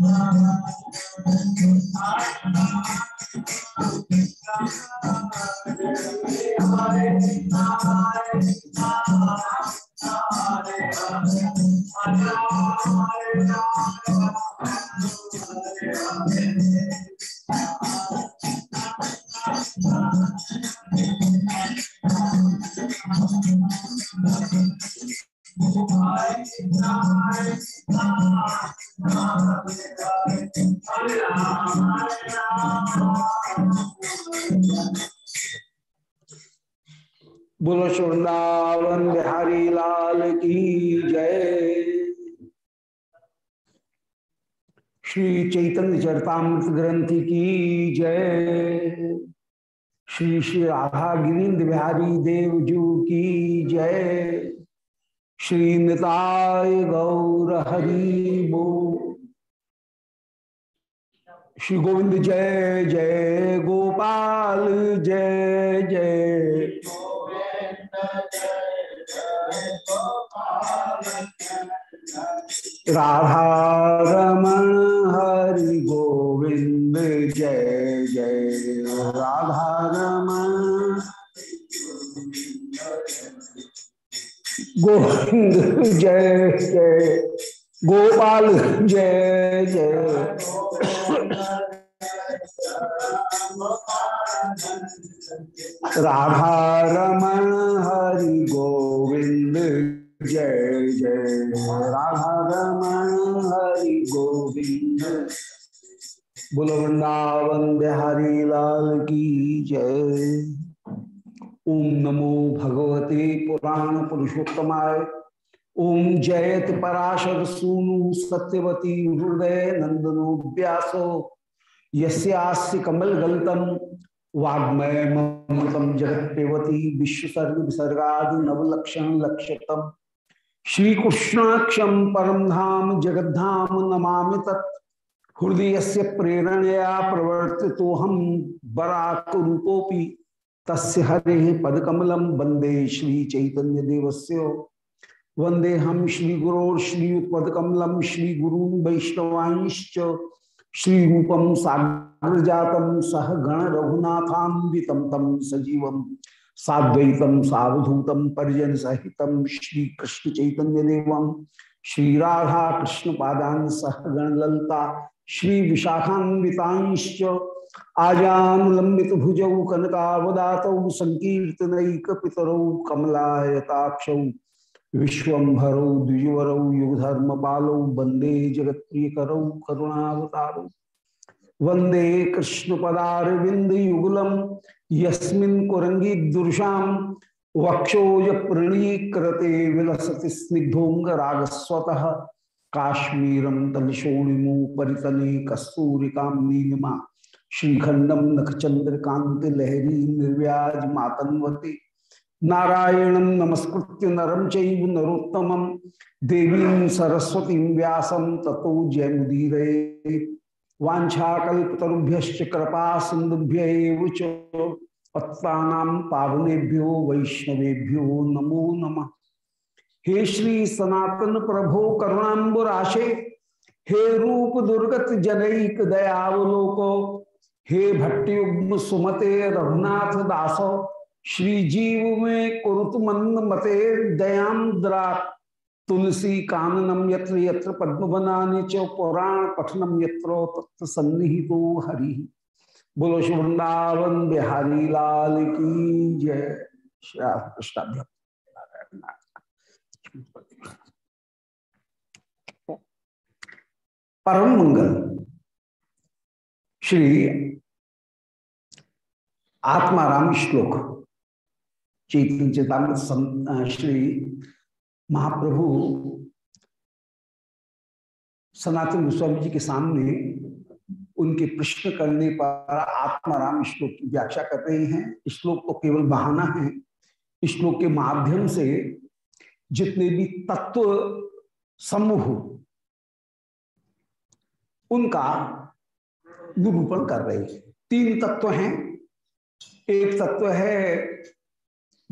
बोलो चरतामृत ग्रंथ की जय। श्री श्री राधा गिरीन्द्र बिहारी देव जू की जय। श्री निताय गौर हरि बो। श्री गोविंद जय जय गोपाल, जय जय। राधा रमण हरि गोविंद जय जय राधा रमण गोविंद जय जय, गोपाल जय जय। राधा रमण हरि गोविंद जय जय। राधा रमण हरि गोविंद। बोलो वृंदावन बिहारी लाल की जय। ओम नमो भगवते पुराण पुरुषोत्तमाय। ओम जयत पराशर सूनु सत्यवती हृदय नंदनो व्यासो। कमल गलतम, वाग्मय ममतम जगत पेवती विश्वसर्ग विसर्गा नवलक्षण लक्षतम। परम धाम जगद्धाम नमा तत्। हृदय से प्रेरणया प्रवर्ति तो हम बराक रूपोपि तस्य हरे पदकमलम वंदे श्री चैतन्य देवस्य वंदे हम श्री गुरो श्रीयुत्पकमलम श्री गुरू वैष्णवांश्च। श्री रूपम सागर जातम सह गण रघुनाथान्वितम तम सजीवम साद्वैतम सावधूतम परिजन सहितम श्री कृष्ण चैतन्य देवम श्री राधा कृष्ण पादान सह गण ललता श्री विशाखान्वितांश्च आजान लंबित भुजौ कनकावदात संकीर्तनैक पितरौ कमलायताक्ष विश्वभरौ द्विजवरौ युगधर्म बालौ वंदे जगत करुणावतारौ। वंदे कृष्ण पदारविंद युगलम यस्मिन् कुरंगी वक्षोज प्रणीकृते विलसति स्निग्धोंग रागस्वतः काश्मीरम तलशोणिमो परितने कस्तूरिकां नीलिमा श्रीखंडम नखचंद्रकांत लहरी निर्व्याज मातन्वती। नारायणं नमस्कृत्य नरं चैव नरोत्तमं, देवीं सरस्वतीं व्यासं ततो जयमुदीरये। वाछाकल्पतरुभ्य कृपा सिंधुभ्य पत्तानां पावनेभ्यो वैष्णवेभ्यो नमो नमः। हे श्री सनातन प्रभो करुणाबुराशे, हे रूप दुर्गत जनैक दयावलोको, हे भट्टयुग्म सुमते रघुनाथ दासो, श्री जीव में कुरुत मंद मते दयांद्रा तुलसी काननम यत्र यत्र पद्म बनाने च पुराण पठनम यत्रो तत्व सन्निहितो हरि। बोलो श्री वृंदावन बिहारी लाल की जय। श्री कृष्ण। परम मंगल श्री आत्माराम श्लोक। चैतन्य चेतामृत श्री महाप्रभु सनातन गोस्वामी जी के सामने उनके प्रश्न करने पर आत्माराम श्लोक की व्याख्या कर रहे हैं। श्लोक तो केवल बहाना है। श्लोक के माध्यम से जितने भी तत्व समूह उनका निरूपण कर रही है। तीन तत्व हैं। एक तत्व है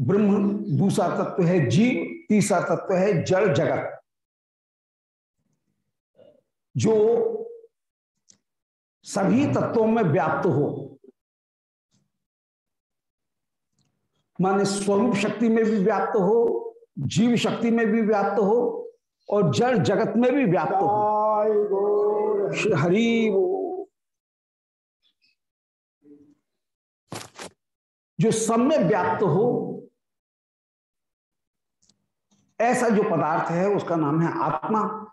ब्रह्म, दूसरा तत्व है जीव, तीसरा तत्व है जड़ जगत। जो सभी तत्वों में व्याप्त हो, माने स्वरूप शक्ति में भी व्याप्त हो जीव शक्ति में भी व्याप्त हो और जड़ जगत में भी व्याप्त हो। हरि जो सब में व्याप्त हो, ऐसा जो पदार्थ है, उसका नाम है आत्मा।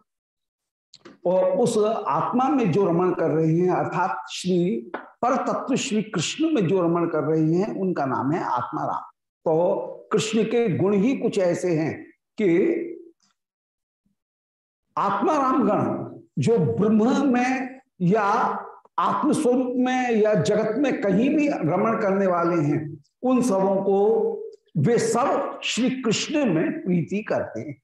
और उस आत्मा में जो रमण कर रही हैं, अर्थात श्री पर तत्व श्री कृष्ण में जो रमण कर रही हैं, उनका नाम है आत्मा राम तो कृष्ण के गुण ही कुछ ऐसे हैं कि आत्मा राम गण जो ब्रह्म में या आत्मस्वरूप में या जगत में कहीं भी रमण करने वाले हैं, उन सबों को वे सब श्री कृष्ण में प्रीति करते हैं।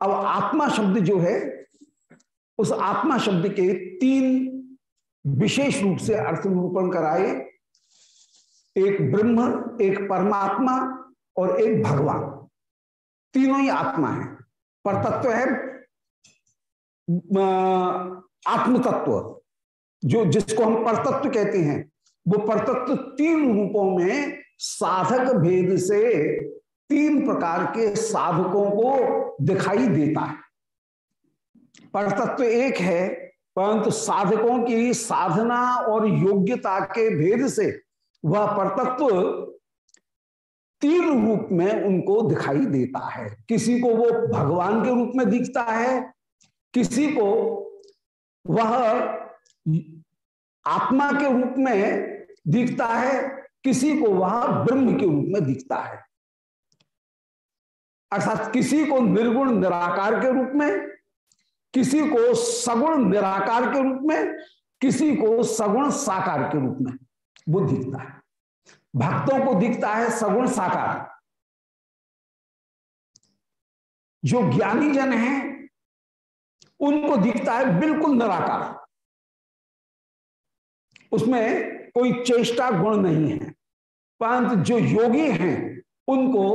अब आत्मा शब्द जो है, उस आत्मा शब्द के तीन विशेष रूप से अर्थ निरूपण कराए। एक ब्रह्म, एक परमात्मा और एक भगवान। तीनों ही आत्मा है। पर तत्व है आत्म तत्व जो, जिसको हम परतत्व कहते हैं, वो परतत्व तीन रूपों में साधक भेद से तीन प्रकार के साधकों को दिखाई देता है। परतत्व एक है, परंतु साधकों की साधना और योग्यता के भेद से वह परतत्व तीन रूप में उनको दिखाई देता है। किसी को वो भगवान के रूप में दिखता है, किसी को वह आत्मा के रूप में दिखता है, किसी को वह ब्रह्म के रूप में दिखता है। अर्थात किसी को निर्गुण निराकार के रूप में, किसी को सगुण निराकार के रूप में, किसी को सगुण साकार के रूप में। वो दिखता है। भक्तों को दिखता है सगुण साकार। जो ज्ञानी जन हैं, उनको दिखता है बिल्कुल निराकार। उसमें कोई चेष्टा गुण नहीं है। परंतु जो योगी हैं, उनको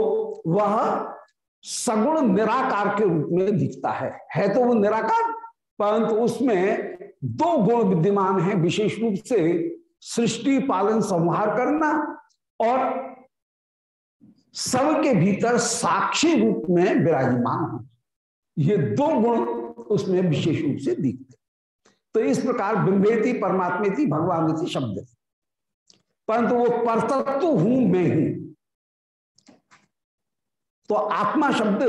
वह सगुण निराकार के रूप में दिखता है। है तो वो निराकार, परंतु उसमें दो गुण विद्यमान है, विशेष रूप से सृष्टि, पालन, संहार करना और सबके भीतर साक्षी रूप में विराजमान हो ये दो गुण उसमें विशेष रूप से दिखते तो इस प्रकार बिंबेती थी भगवान थी शब्द थी परंतु वो परतत्व हूँ मैं हूँ। तो आत्मा शब्द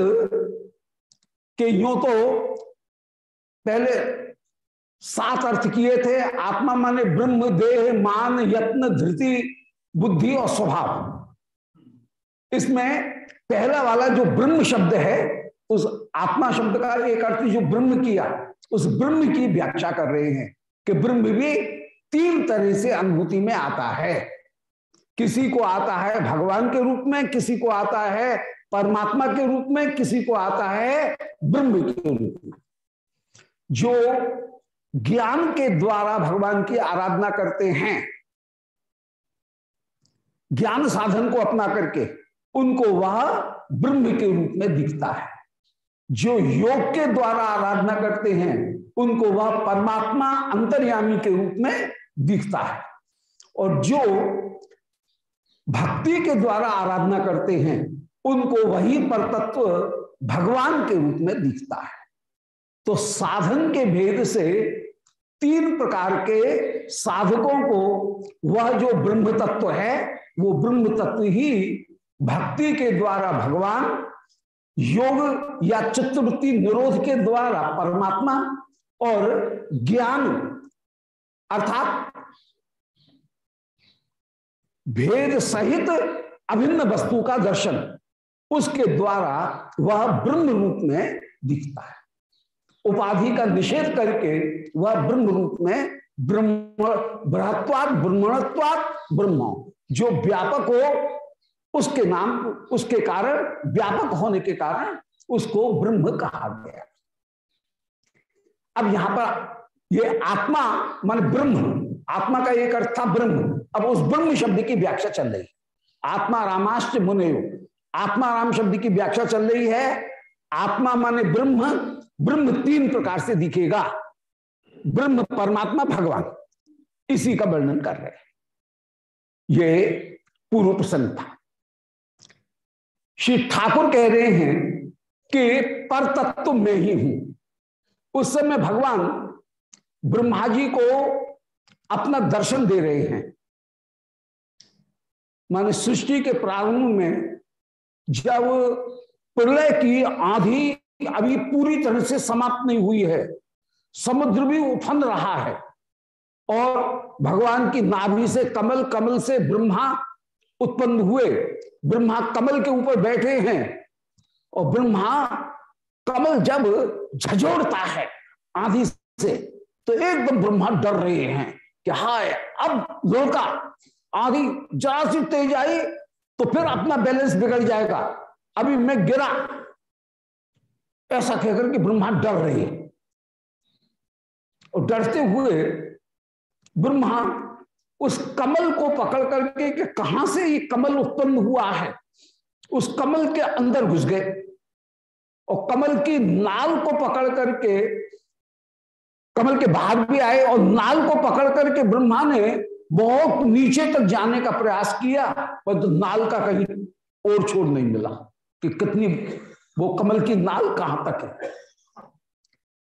के यो तो पहले सात अर्थ किए थे, आत्मा माने ब्रह्म, देह, मान, यत्न, धृति, बुद्धि और स्वभाव। इसमें पहला वाला जो ब्रह्म शब्द है, उस आत्मा शब्द का एक अर्थ जो ब्रह्म किया, उस ब्रह्म की व्याख्या कर रहे हैं कि ब्रह्म भी तीन तरह से अनुभूति में आता है। किसी को आता है भगवान के रूप में, किसी को आता है परमात्मा के रूप में, किसी को आता है ब्रह्म के रूप में। जो ज्ञान के द्वारा भगवान की आराधना करते हैं। ज्ञान साधन को अपना करके उनको वह ब्रह्म के रूप में दिखता है। जो योग के द्वारा आराधना करते हैं, उनको वह परमात्मा अंतर्यामी के रूप में दिखता है। और जो भक्ति के द्वारा आराधना करते हैं, उनको वही परतत्व भगवान के रूप में दिखता है। तो साधन के भेद से तीन प्रकार के साधकों को वह जो ब्रह्म तत्व है, वो ब्रह्म तत्व ही भक्ति के द्वारा भगवान, योग या चित्तवृत्ति निरोध के द्वारा परमात्मा और ज्ञान अर्थात भेद सहित अभिन्न वस्तु का दर्शन, उसके द्वारा वह ब्रह्म रूप में दिखता है। उपाधि का निषेध करके वह ब्रह्म रूप में ब्रह्म बृहत्वाद ब्रह्मणत्वाद ब्रह्म। जो व्यापक हो, उसके नाम, उसके कारण, व्यापक होने के कारण उसको ब्रह्म कहा गया। अब यहाँ पर ये आत्मा, मान ब्रह्म, आत्मा का एक अर्थ था ब्रह्म। अब उस ब्रह्म शब्द की व्याख्या चल रही। आत्मा रामाश्च मुने आत्मा राम शब्द की व्याख्या चल रही है। आत्मा माने ब्रह्म ब्रह्म तीन प्रकार से दिखेगा। ब्रह्म परमात्मा भगवान। इसी का वर्णन कर रहे हैं। ये पूर्व प्रसंग था। श्री ठाकुर कह रहे हैं कि पर तत्व में ही हूँ। उस समय भगवान ब्रह्मा जी को अपना दर्शन दे रहे हैं। माने सृष्टि के प्रारंभ में जब प्रलय की आधी अभी पूरी तरह से समाप्त नहीं हुई है। समुद्र भी उफन रहा है। और भगवान की नाभि से कमल कमल से ब्रह्मा उत्पन्न हुए। ब्रह्मा कमल के ऊपर बैठे हैं। और ब्रह्मा कमल जब झजोड़ता है आधी से तो एकदम ब्रह्मा डर रहे हैं कि हाय, अब लोका आधी जरा सी तेज आई तो फिर अपना बैलेंस बिगड़ जाएगा। अभी मैं गिरा ऐसा कहकर के ब्रह्मा डर रहे हैं। और डरते हुए ब्रह्मा उस कमल को पकड़ करके कि कहाँ से ये कमल उत्पन्न हुआ है, उस कमल के अंदर घुस गए। और कमल की नाल को पकड़ करके कमल के बाहर भी आए और नाल को पकड़ करके ब्रह्मा ने बहुत नीचे तक जाने का प्रयास किया पर तो नाल का कहीं और छोड़ नहीं मिला कि कितनी वो कमल की नाल कहाँ तक है?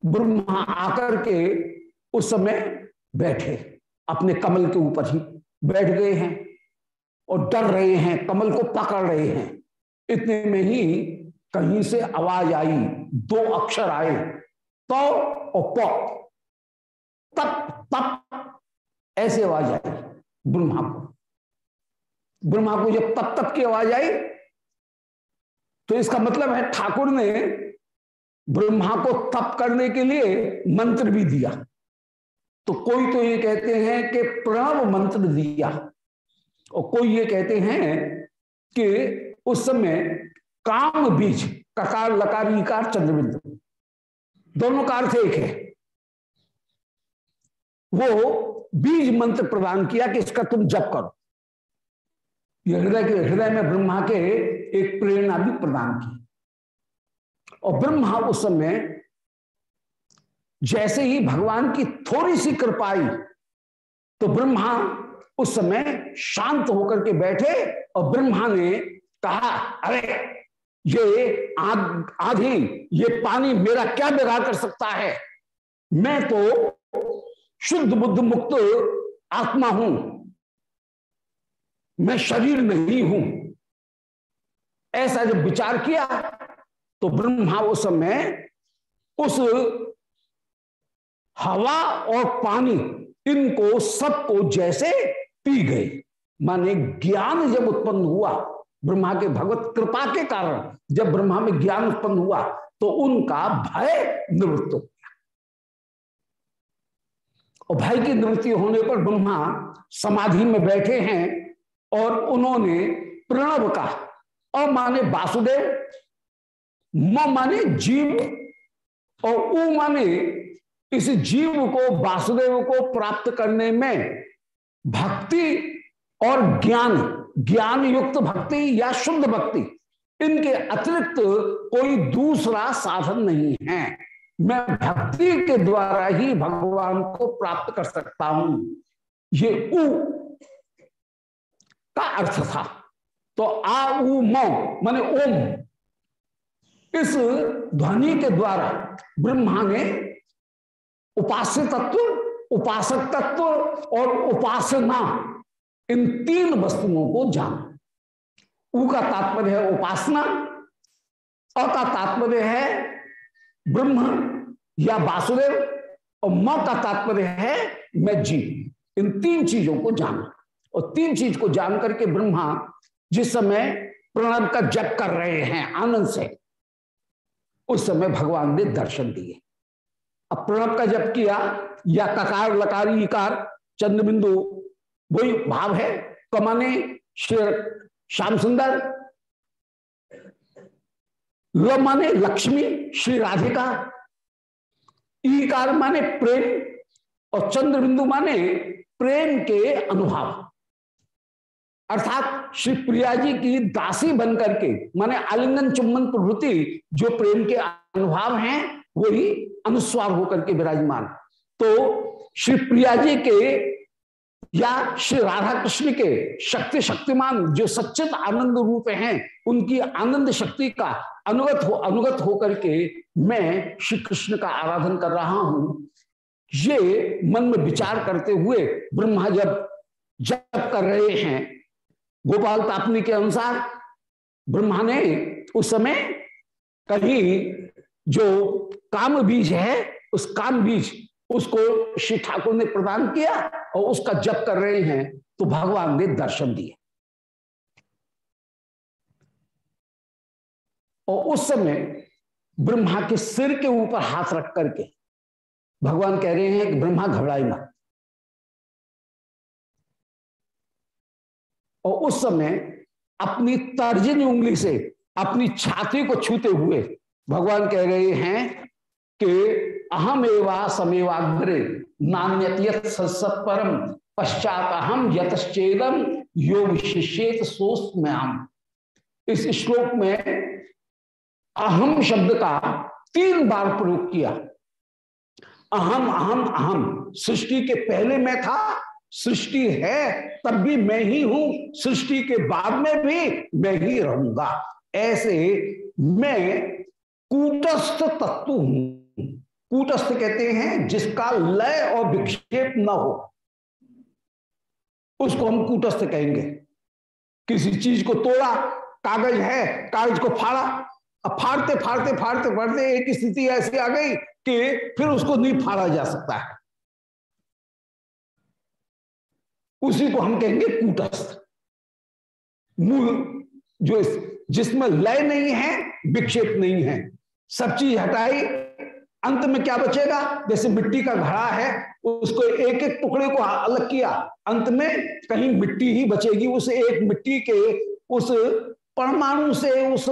ब्रह्मा आकर के उस समय बैठे, अपने कमल के ऊपर ही बैठ गए हैं और डर रहे हैं, कमल को पकड़ रहे हैं। इतने में ही कहीं से आवाज़ आई, दो अक्षर आए तो और प तप तप, ऐसे आवाज़ आई ब्रह्मा को। ब्रह्मा को जब तप तप की आवाज़ आई तो इसका मतलब है ठाकुर ने ब्रह्मा को तप करने के लिए मंत्र भी दिया। तो कोई तो ये कहते हैं कि प्रणव मंत्र दिया और कोई ये कहते हैं कि उस समय काम बीज, ककार, लकार इकार चंद्रबिंदु, दोनों का अर्थ एक है। वो बीज मंत्र प्रदान किया कि इसका तुम जप करो। हृदय के हृदय में ब्रह्मा के एक प्रेरणा भी प्रदान की। और ब्रह्मा उस समय जैसे ही भगवान की थोड़ी सी कृपा आई तो ब्रह्मा उस समय शांत होकर के बैठे और ब्रह्मा ने कहा, अरे, ये आधी, ये पानी मेरा क्या बिगाड़ कर सकता है? मैं तो शुद्ध बुद्ध मुक्त आत्मा हूँ। मैं शरीर नहीं हूँ। ऐसा जब विचार किया तो ब्रह्मा उस समय उस हवा और पानी, इनको सबको जैसे पी गए। माने ज्ञान जब उत्पन्न हुआ, ब्रह्मा के भगवत कृपा के कारण जब ब्रह्मा में ज्ञान उत्पन्न हुआ तो उनका भय निवृत्त हो गया। और भय की निवृत्ति होने पर ब्रह्मा समाधि में बैठे हैं और उन्होंने प्रणव का अ माने वासुदेव, म माने जीव, और उ माने इस जीव को, वासुदेव को प्राप्त करने में भक्ति और ज्ञान ज्ञान युक्त भक्ति या शुद्ध भक्ति, इनके अतिरिक्त कोई दूसरा साधन नहीं है। मैं भक्ति के द्वारा ही भगवान को प्राप्त कर सकता हूँ। ये उ का अर्थ था? तो आ मो, माने ओम। इस ध्वनि के द्वारा ब्रह्मा ने उपास्य तत्व, उपासक तत्व और उपासना इन तीन वस्तुओं को जाना। ऊ का तात्पर्य है उपासना, अ का तात्पर्य है ब्रह्म या वासुदेव, और म का तात्पर्य है मैं जीव। इन तीन चीज़ों को जाना। और तीन चीज़ को जान करके ब्रह्मा जिस समय प्रणव का जप कर रहे हैं आनंद से, उस समय भगवान ने दर्शन दिए। अब प्रणव का जप किया, या ककार, लकारी, इकार, चंद्रबिंदु, वही भाव है। कमाने, शेर श्याम सुंदर, ल माने लक्ष्मी, श्री राधिका ईकार माने प्रेम, और चंद्र बिंदु माने प्रेम के अनुभव। अर्थात श्री प्रिया जी की दासी बन करके, माने आलिंगन चुम्बन प्रवृत्ति जो प्रेम के अनुभव हैं, वही अनुस्वार होकर के विराजमान। तो श्री प्रिया जी के या श्री राधा कृष्ण के शक्ति शक्तिमान जो सच्चित आनंद रूप हैं, उनकी आनंद शक्ति का अनुगत हो, अनुगत होकर के मैं श्री कृष्ण का आराधन कर रहा हूँ। ये मन में विचार करते हुए ब्रह्मा जब जप कर रहे हैं गोपाल तापनी के अनुसार ब्रह्मा ने उस समय कहीं जो काम बीज है, उस काम बीज उसको श्री ठाकुर ने प्रदान किया और उसका जप कर रहे हैं तो भगवान ने दर्शन दिए। और उस समय ब्रह्मा के सिर के ऊपर हाथ रख करके भगवान कह रहे हैं कि ब्रह्मा घबराई मत। और उस समय अपनी तर्जनी उंगली से अपनी छाती को छूते हुए भगवान कह रहे हैं कि अहम एवा समेवाग्रे नान्यत सत्सत परम पश्चात अहम यतश्चेदम योग शिष्येत सोस्त में हम इस श्लोक में अहम शब्द का तीन बार प्रयोग किया। अहम अहम अहम सृष्टि के पहले मैं था सृष्टि है, तब भी मैं ही हूँ। सृष्टि के बाद में भी मैं ही रहूँगा। ऐसे मैं कूटस्थ तत्व हूँ। कूटस्थ कहते हैं, जिसका लय और विक्षेप न हो। उसको हम कूटस्थ कहेंगे। किसी चीज़ को तोड़ा, कागज़ है, कागज़ को फाड़ा। अब फाड़ते फाड़ते फाड़ते फाड़ते एक स्थिति ऐसी आ गई कि फिर उसको नहीं फाड़ा जा सकता है। उसी को हम कहेंगे कूटस्थ। मूल जो जिसमें लय नहीं है, विक्षेप नहीं है। सब चीज़ हटाई, अंत में क्या बचेगा? जैसे मिट्टी का घड़ा है, उसको एक एक टुकड़े को अलग किया, अंत में कहीं मिट्टी ही बचेगी। उस एक मिट्टी के, उस परमाणु से, उस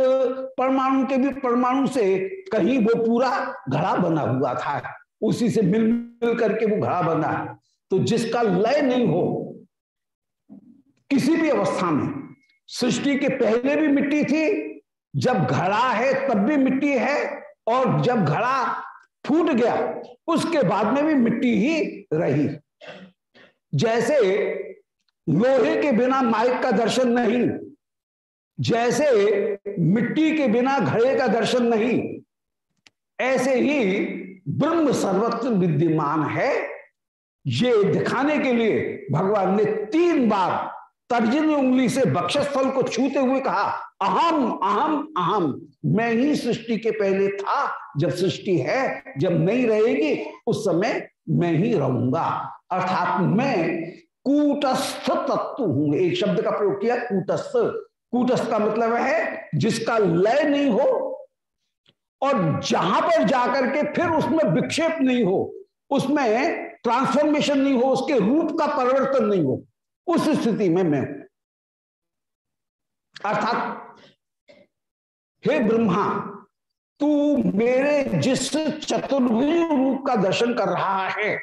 परमाणु के भी परमाणु से कहीं वो पूरा घड़ा बना हुआ था। उसी से मिल मिल करके वो घड़ा बना। तो जिसका लय नहीं हो किसी भी अवस्था में, सृष्टि के पहले भी मिट्टी थी, जब घड़ा है तब भी मिट्टी है, और जब घड़ा फूट गया, उसके बाद में भी मिट्टी ही रही। जैसे लोहे के बिना माइक का दर्शन नहीं, जैसे मिट्टी के बिना घड़े का दर्शन नहीं, ऐसे ही ब्रह्म सर्वत्र विद्यमान है। ये दिखाने के लिए भगवान ने तीन बार तर्जनी उंगली से बक्षस्थल को छूते हुए कहा, अहम अहम अहम, मैं ही सृष्टि के पहले था। जब सृष्टि है, जब नहीं रहेगी, उस समय मैं ही रहूँगा। अर्थात मैं कूटस्थ तत्व हूँ। एक शब्द का प्रयोग किया, कूटस्थ। कूटस्थ का मतलब है, जिसका लय नहीं हो और जहाँ पर जाकर के फिर उसमें विक्षेप नहीं हो, उसमें ट्रांसफॉर्मेशन नहीं हो, उसके रूप का परिवर्तन नहीं हो। उस स्थिति में मैं हूँ। अर्थात, हे ब्रह्मा, तू मेरे जिस चतुर्भुज रूप का दर्शन कर रहा है,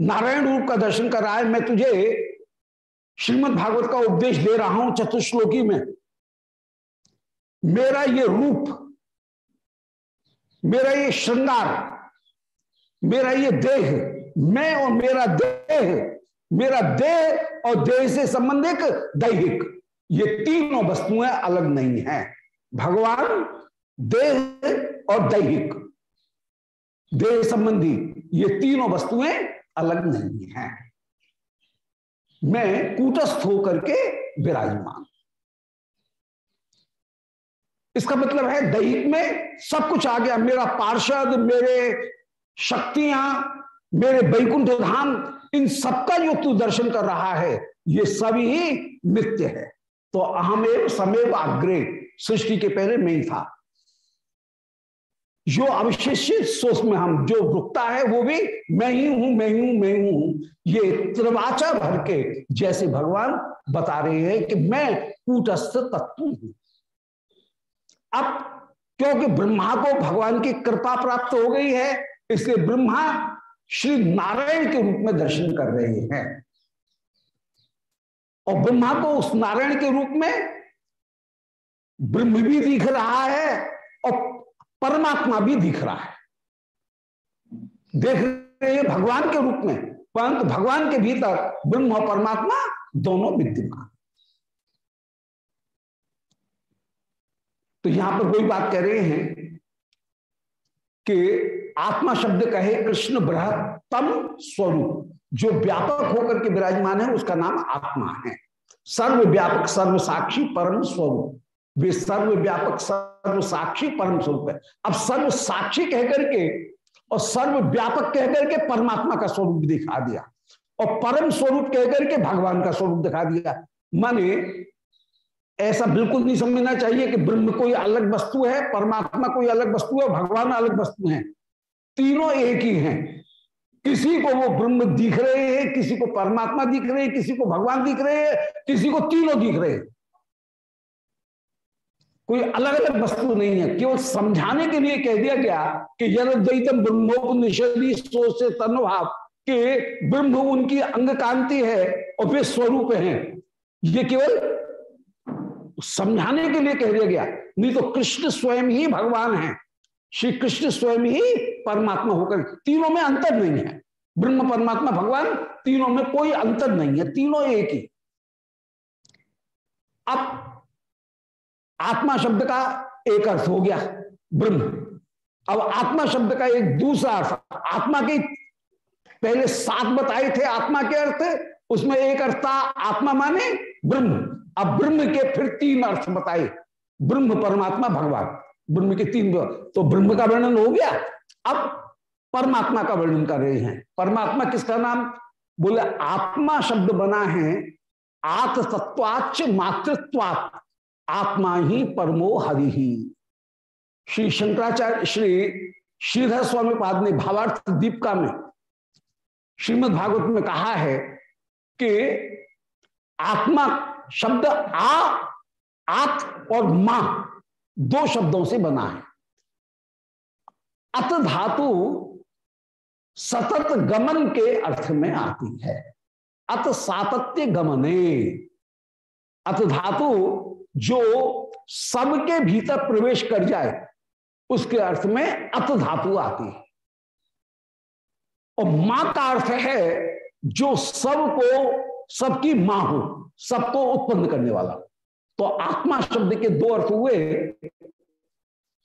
नारायण रूप का दर्शन कर रहा है, मैं तुझे श्रीमद् भागवत का उपदेश दे रहा हूँ चतुश्लोकी में। मेरा ये रूप, मेरा ये श्रृंगार, मेरा ये देह, मैं और मेरा देह मेरा देह और देह से संबंधित दैहिक, ये तीनों वस्तुएँ अलग नहीं है। भगवान देह और दैहिक, देह संबंधी ये तीनों वस्तुएँ अलग नहीं है। मैं कूटस्थ होकर के विराजमान। इसका मतलब है, दैहिक में सब कुछ आ गया। मेरा पार्षद, मेरे शक्तियाँ, मेरे बैकुंठ धाम इन सबका जो तू दर्शन कर रहा है, ये सभी ही नित्य है। तो अहम एवं समेव अग्रे, सृष्टि के पहले में ही था। जो अविशेषित सोच में हम, जो रुकता है, वो भी मैं ही हूँ, मैं हूँ मैं हूँ। ये त्रिवाचा भर के जैसे भगवान बता रहे हैं कि मैं कूटस्थ तत्व हूँ। अब क्योंकि ब्रह्मा को भगवान की कृपा प्राप्त हो गई है, इसलिए ब्रह्मा श्री नारायण के रूप में दर्शन कर रहे हैं। और ब्रह्मा को उस नारायण के रूप में ब्रह्म भी दिख रहा है और परमात्मा भी दिख रहा है। देख रहे हैं भगवान के रूप में, परंतु भगवान के भीतर ब्रह्म और परमात्मा दोनों विद्यमान। तो यहाँ पर कोई बात कह रहे हैं कि आत्मा शब्द कहे, कृष्ण बृहत्तम स्वरूप। जो व्यापक होकर के विराजमान है, उसका नाम आत्मा है। सर्व व्यापक सर्व साक्षी परम स्वरूप। वे सर्व व्यापक सर्व साक्षी परम स्वरूप है। अब सर्व साक्षी कहकर के और सर्व व्यापक कहकर के परमात्मा का स्वरूप दिखा दिया। और परम स्वरूप कहकर के भगवान का स्वरूप दिखा दिया। माने, ऐसा बिल्कुल नहीं समझना चाहिए कि ब्रह्म कोई अलग वस्तु है, परमात्मा कोई अलग वस्तु है भगवान अलग वस्तु है। तीनों एक ही हैं। किसी को वो ब्रह्म दिख रहे हैं, किसी को परमात्मा दिख रहे हैं, किसी को भगवान दिख रहे हैं, किसी को तीनों दिख रहे हैं। कोई अलग अलग वस्तु नहीं है। केवल समझाने के लिए कह दिया गया कि यद्वैतम ब्रह्मोपनिषदी सोच से तनुभाव कि ब्रह्म उनकी अंग कांति है और वे स्वरूप हैं। ये केवल समझाने के लिए कह दिया गया। नहीं तो कृष्ण स्वयं ही भगवान है। श्री कृष्ण स्वयं ही परमात्मा होकर, तीनों में अंतर नहीं है। ब्रह्म, परमात्मा, भगवान, तीनों में कोई अंतर नहीं है, तीनों एक ही। अब आत्मा शब्द का एक अर्थ हो गया, ब्रह्म। अब आत्मा शब्द का एक दूसरा अर्थ, आत्मा के पहले सात बताए थे आत्मा के अर्थ, उसमें एक अर्थ था आत्मा माने ब्रह्म। अब ब्रह्म के फिर तीन अर्थ बताए, ब्रह्म, परमात्मा, भगवान। ब्रह्म के तीन तो ब्रह्म का वर्णन हो गया। अब परमात्मा का वर्णन कर रहे हैं। परमात्मा किसका नाम? बोले, आत्मा शब्द बना है। आत तत्वाच मातृत्वात्। आत्मा ही परमो हरि ही। श्री शंकराचार्य, श्री श्रीधर स्वामी पाद ने भावार्थ दीपिका में श्रीमद भागवत में कहा है कि आत्मा शब्द आ, आत और माँ दो शब्दों से बना है। अत धातु सतत गमन के अर्थ में आती है। अत सातत्य गमने। अत धातु जो सबके भीतर प्रवेश कर जाए, उसके अर्थ में अत धातु आती है। और माँ का अर्थ है जो सबको, सबकी माँ हो, सबको उत्पन्न करने वाला। तो आत्मा शब्द के दो अर्थ हुए।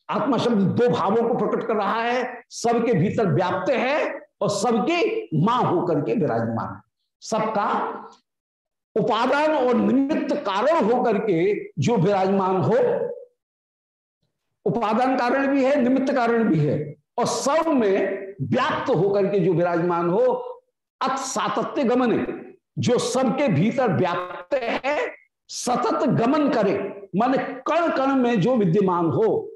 आत्मा शब्द दो भावों को प्रकट कर रहा है, सबके भीतर व्याप्त है और सबके माँ होकर के विराजमान है। सबका उपादान और निमित्त कारण होकर के जो विराजमान हो, उपादान कारण भी है, निमित्त कारण भी है, और सब में व्याप्त होकर के जो विराजमान हो अत सातत्य गमन, जो सबके भीतर व्याप्त है सतत गमन करे, माने कण कण में जो विद्यमान हो,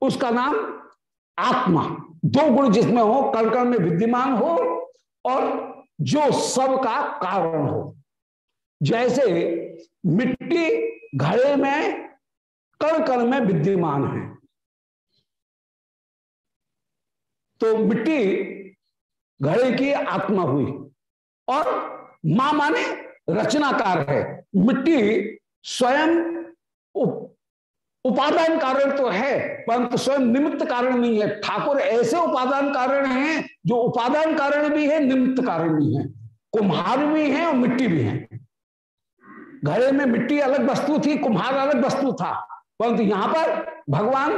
उसका नाम आत्मा। दो गुण जिसमें हो, कण कण में विद्यमान हो, और जो सब का कारण हो। जैसे मिट्टी घड़े में, कण कण में विद्यमान है। तो मिट्टी घड़े की आत्मा हुई, और माँ माने रचनाकार है। मिट्टी स्वयं उपादान कारण तो है, परंतु स्वयं निमित्त कारण नहीं है। ठाकुर ऐसे उपादान कारण हैं, जो उपादान कारण भी है, निमित्त कारण भी है। कुम्हार भी है और मिट्टी भी है। घड़े में मिट्टी अलग वस्तु थी, कुम्हार अलग वस्तु था। परंतु यहाँ पर भगवान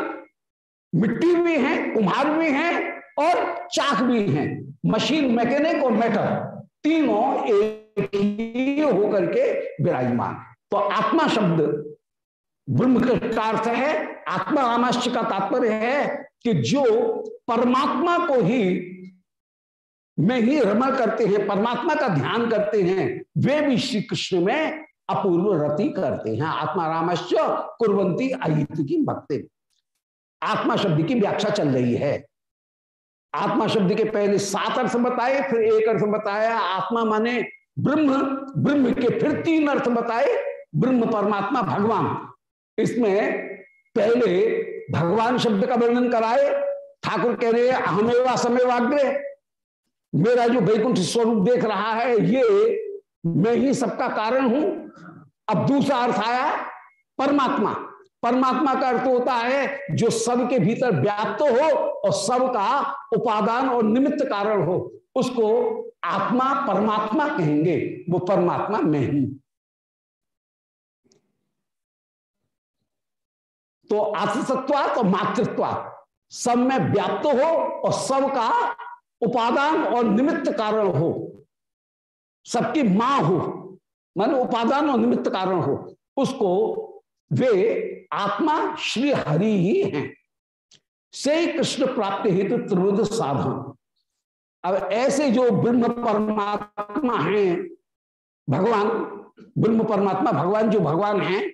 मिट्टी भी है, कुम्हार भी है और चाक भी है। मशीन, मैकेनिक और मेटर, तीनों एक होकर के विराजमान। तो आत्मा शब्द ब्रह्म का अर्थ है, आत्मा रामाश्च का तात्पर्य है कि जो परमात्मा को ही में ही रमण करते हैं, परमात्मा का ध्यान करते हैं, वे भी श्री कृष्ण में अपूर्व रति करते हैं। आत्मा रामश्च कुरंती अहित की भक्ति। आत्मा शब्द की व्याख्या चल रही है। आत्मा शब्द के पहले सात अर्थ बताए, फिर एक अर्थ बताया, आत्मा माने ब्रह्म ब्रह्म के फिर तीन अर्थ बताए, ब्रह्म परमात्मा भगवान। इसमें पहले भगवान शब्द का वर्णन कराए, ठाकुर कह रहे अहमेवा समेवाग्रे मेरा जो वैकुंठ स्वरूप देख रहा है, ये मैं ही सबका कारण हूँ। अब दूसरा अर्थ आया, परमात्मा। परमात्मा का अर्थ होता है, जो सबके भीतर व्याप्त हो और सबका उपादान और निमित्त कारण हो, उसको आत्मा परमात्मा कहेंगे, वो परमात्मा मैं नहीं तो आत्मसत्वा तो मातृत्वा सब में व्याप्त हो और सबका उपादान और निमित्त कारण हो। सबकी माँ हो, मान उपादान और निमित्त कारण हो, उसको वे आत्मा श्री हरि ही हैं। से कृष्ण प्राप्ति हेतु त्रिवुध साधन। अब ऐसे जो ब्रह्म परमात्मा हैं, भगवान, ब्रह्म परमात्मा, भगवान जो भगवान हैं,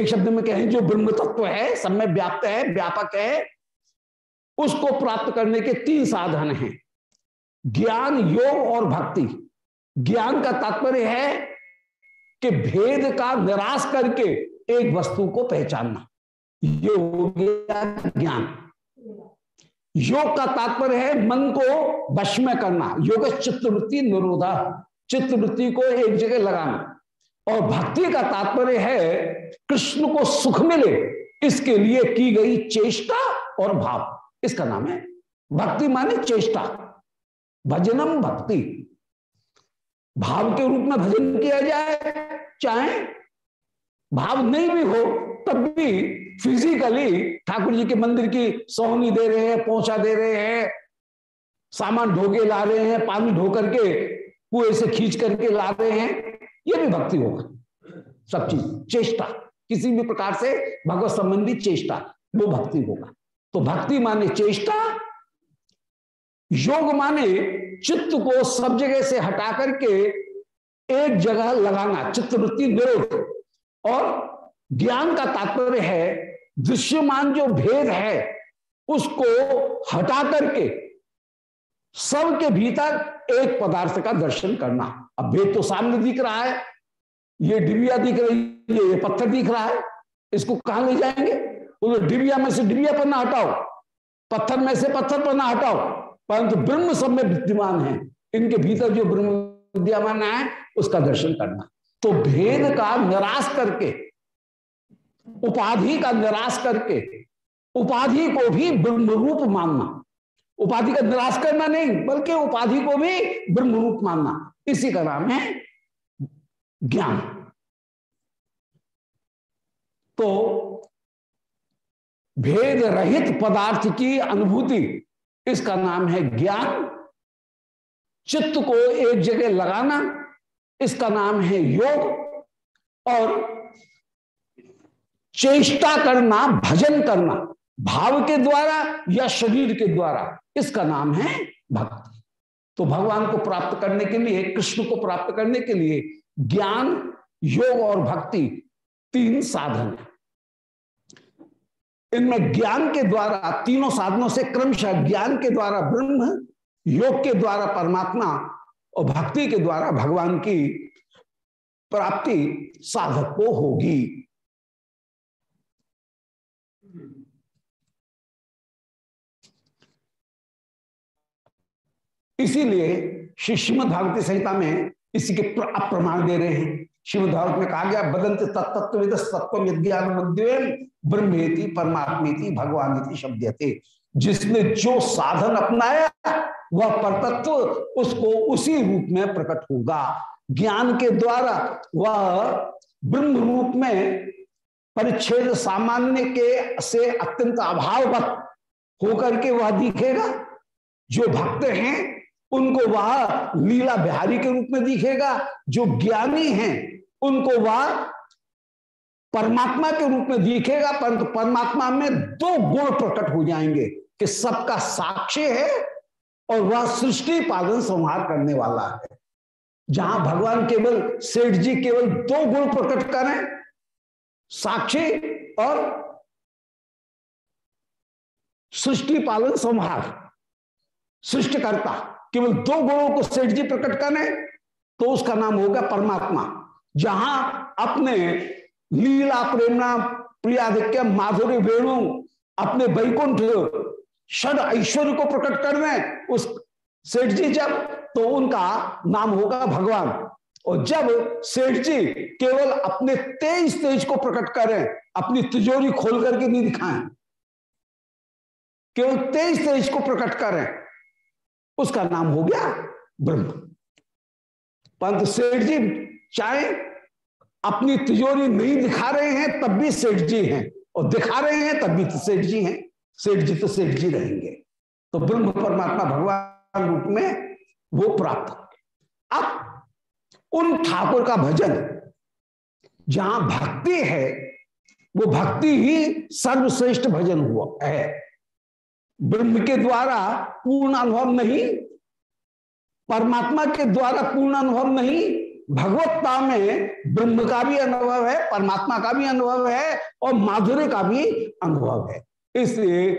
एक शब्द में कहें, जो ब्रह्म तत्व है, सब में व्याप्त है, व्यापक है, उसको प्राप्त करने के तीन साधन हैं। ज्ञान, योग और भक्ति। ज्ञान का तात्पर्य है कि भेद का निराश करके एक वस्तु को पहचानना। ये हो गया ज्ञान। योग का तात्पर्य है मन को वश में करना। योग चित्रवृत्ति निरोधा। चित्रवृत्ति को एक जगह लगाना। और भक्ति का तात्पर्य है, कृष्ण को सुख मिले, इसके लिए की गई चेष्टा और भाव। इसका नाम है भक्ति माने चेष्टा। भजनम भक्ति। भाव के रूप में भजन किया जाए, चाहे भाव नहीं भी हो तब भी फिजिकली ठाकुर जी के मंदिर की सोहनी दे रहे हैं पहुँचा दे रहे हैं, सामान ढोके ला रहे हैं, पानी ढो करके कुएँ से खींच करके ला रहे हैं। ये भी भक्ति होगा सब चीज़, चेष्टा, किसी भी प्रकार से भगवत संबंधी चेष्टा, वो भक्ति होगा। तो भक्ति माने चेष्टा, योग माने चित्त को सब जगह से हटा करके एक जगह लगाना, चित्तवृत्ति निरोध और ज्ञान का तात्पर्य है, दृश्यमान जो भेद है, उसको हटा करके सबके भीतर एक पदार्थ का दर्शन करना। अब भेद तो सामने दिख रहा है, ये डिबिया दिख रही है, ये पत्थर दिख रहा है, इसको कहा ले जाएँगे? बोलो डिबिया में से डिबिया ना हटाओ, पत्थर में से पत्थर पर ना हटाओ, परंतु ब्रह्म सब में विद्यमान है। इनके भीतर जो ब्रह्म विद्यमान है, उसका दर्शन करना। तो भेद का निराश करके उपाधि का निराश करके, उपाधि को भी ब्रह्म रूप मानना। उपाधि का निराश करना नहीं, बल्कि उपाधि को भी ब्रह्म रूप मानना। इसी का नाम है ज्ञान। तो भेद रहित पदार्थ की अनुभूति, इसका नाम है ज्ञान। चित्त को एक जगह लगाना, इसका नाम है योग। और चेष्टा करना, भजन करना, भाव के द्वारा या शरीर के द्वारा, इसका नाम है भक्ति। तो भगवान को प्राप्त करने के लिए, कृष्ण को प्राप्त करने के लिए ज्ञान, योग और भक्ति तीन साधन है। इनमें ज्ञान के द्वारा, तीनों साधनों से क्रमशः ज्ञान के द्वारा ब्रह्म, योग के द्वारा परमात्मा और भक्ति के द्वारा भगवान की प्राप्ति साधक को होगी। इसीलिए श्री श्रीमदभागवती संहिता में इसी के प्रमाण दे रहे हैं। श्रीमद भागवत में कहा गया, बदंत तत्व तत्व विज्ञान ब्रह्मेति परमात्मेति भगवान शब्द जिसने जो साधन अपनाया, वह परतत्व उसको उसी रूप में प्रकट होगा। ज्ञान के द्वारा वह ब्रह्म रूप में परिच्छेद सामान्य के से अत्यंत अभाववत होकर के वह दिखेगा। जो भक्त हैं उनको वह लीला बिहारी के रूप में दिखेगा, जो ज्ञानी हैं, उनको वह परमात्मा के रूप में दिखेगा, परंतु परमात्मा में दो गुण प्रकट हो जाएँगे कि सबका साक्ष्य है और वह सृष्टि पालन संहार करने वाला है। जहाँ भगवान केवल सेठ जी केवल दो गुण प्रकट करें साक्षी और सृष्टि पालन संहार, सृष्टिकर्ता। केवल दो गुणों को सेठ जी प्रकट करें तो उसका नाम होगा परमात्मा। जहाँ अपने लीला प्रेमना प्रियाधिक्य माधुर्य वेणु अपने वैकुंठ षड ऐश्वर्य को प्रकट कर रहे उस सेठ जी जब तो उनका नाम होगा भगवान। और जब सेठ जी केवल अपने तेज तेज को प्रकट करें अपनी तिजोरी खोल करके नहीं दिखाएँ, केवल तेज तेज को प्रकट करें उसका नाम हो गया ब्रह्म। परंतु सेठ जी चाहे अपनी तिजोरी नहीं दिखा रहे हैं, तब भी सेठ जी हैं। और दिखा रहे हैं, तब भी तो सेठ जी हैं। सेठ जी तो सेठ जी रहेंगे। तो ब्रह्म परमात्मा भगवान रूप में वो प्राप्त। अब उन ठाकुर का भजन, जहाँ भक्ति है, वो भक्ति ही सर्वश्रेष्ठ भजन हुआ है। ब्रह्म के द्वारा पूर्ण अनुभव नहीं, परमात्मा के द्वारा पूर्ण अनुभव नहीं भगवत्ता में ब्रह्म का भी अनुभव है, परमात्मा का भी अनुभव है और माधुर्य का भी अनुभव है। इसलिए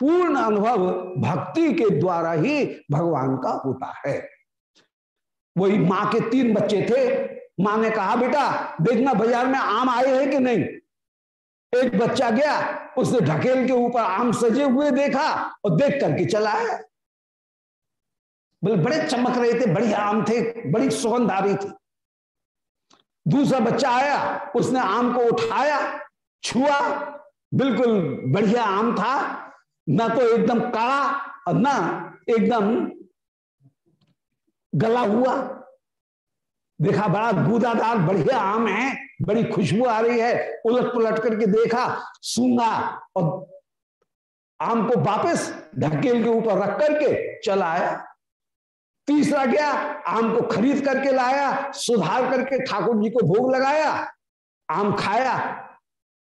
पूर्ण अनुभव भक्ति के द्वारा ही भगवान का होता है। वही माँ के तीन बच्चे थे। माँ ने कहा, बेटा, देखना बाज़ार में आम आए हैं कि नहीं? एक बच्चा गया, उसने ढकेल के ऊपर आम सजे हुए देखा और देख करके चला है बोले बड़े चमक रहे थे बढ़िया आम थे, बड़ी सुगंध आ रही थी। दूसरा बच्चा आया, उसने आम को उठाया, छुआ, बिल्कुल बढ़िया आम था, ना तो एकदम काला और ना एकदम गला हुआ। देखा, बड़ा गूदादार, बढ़िया आम है, बड़ी खुशबू आ रही है। उलट पुलट करके देखा सूँगा और आम को वापस ढकेल के ऊपर रख करके चला आया। तीसरा गया, आम को खरीद करके लाया, सुधार करके ठाकुर जी को भोग लगाया, आम खाया।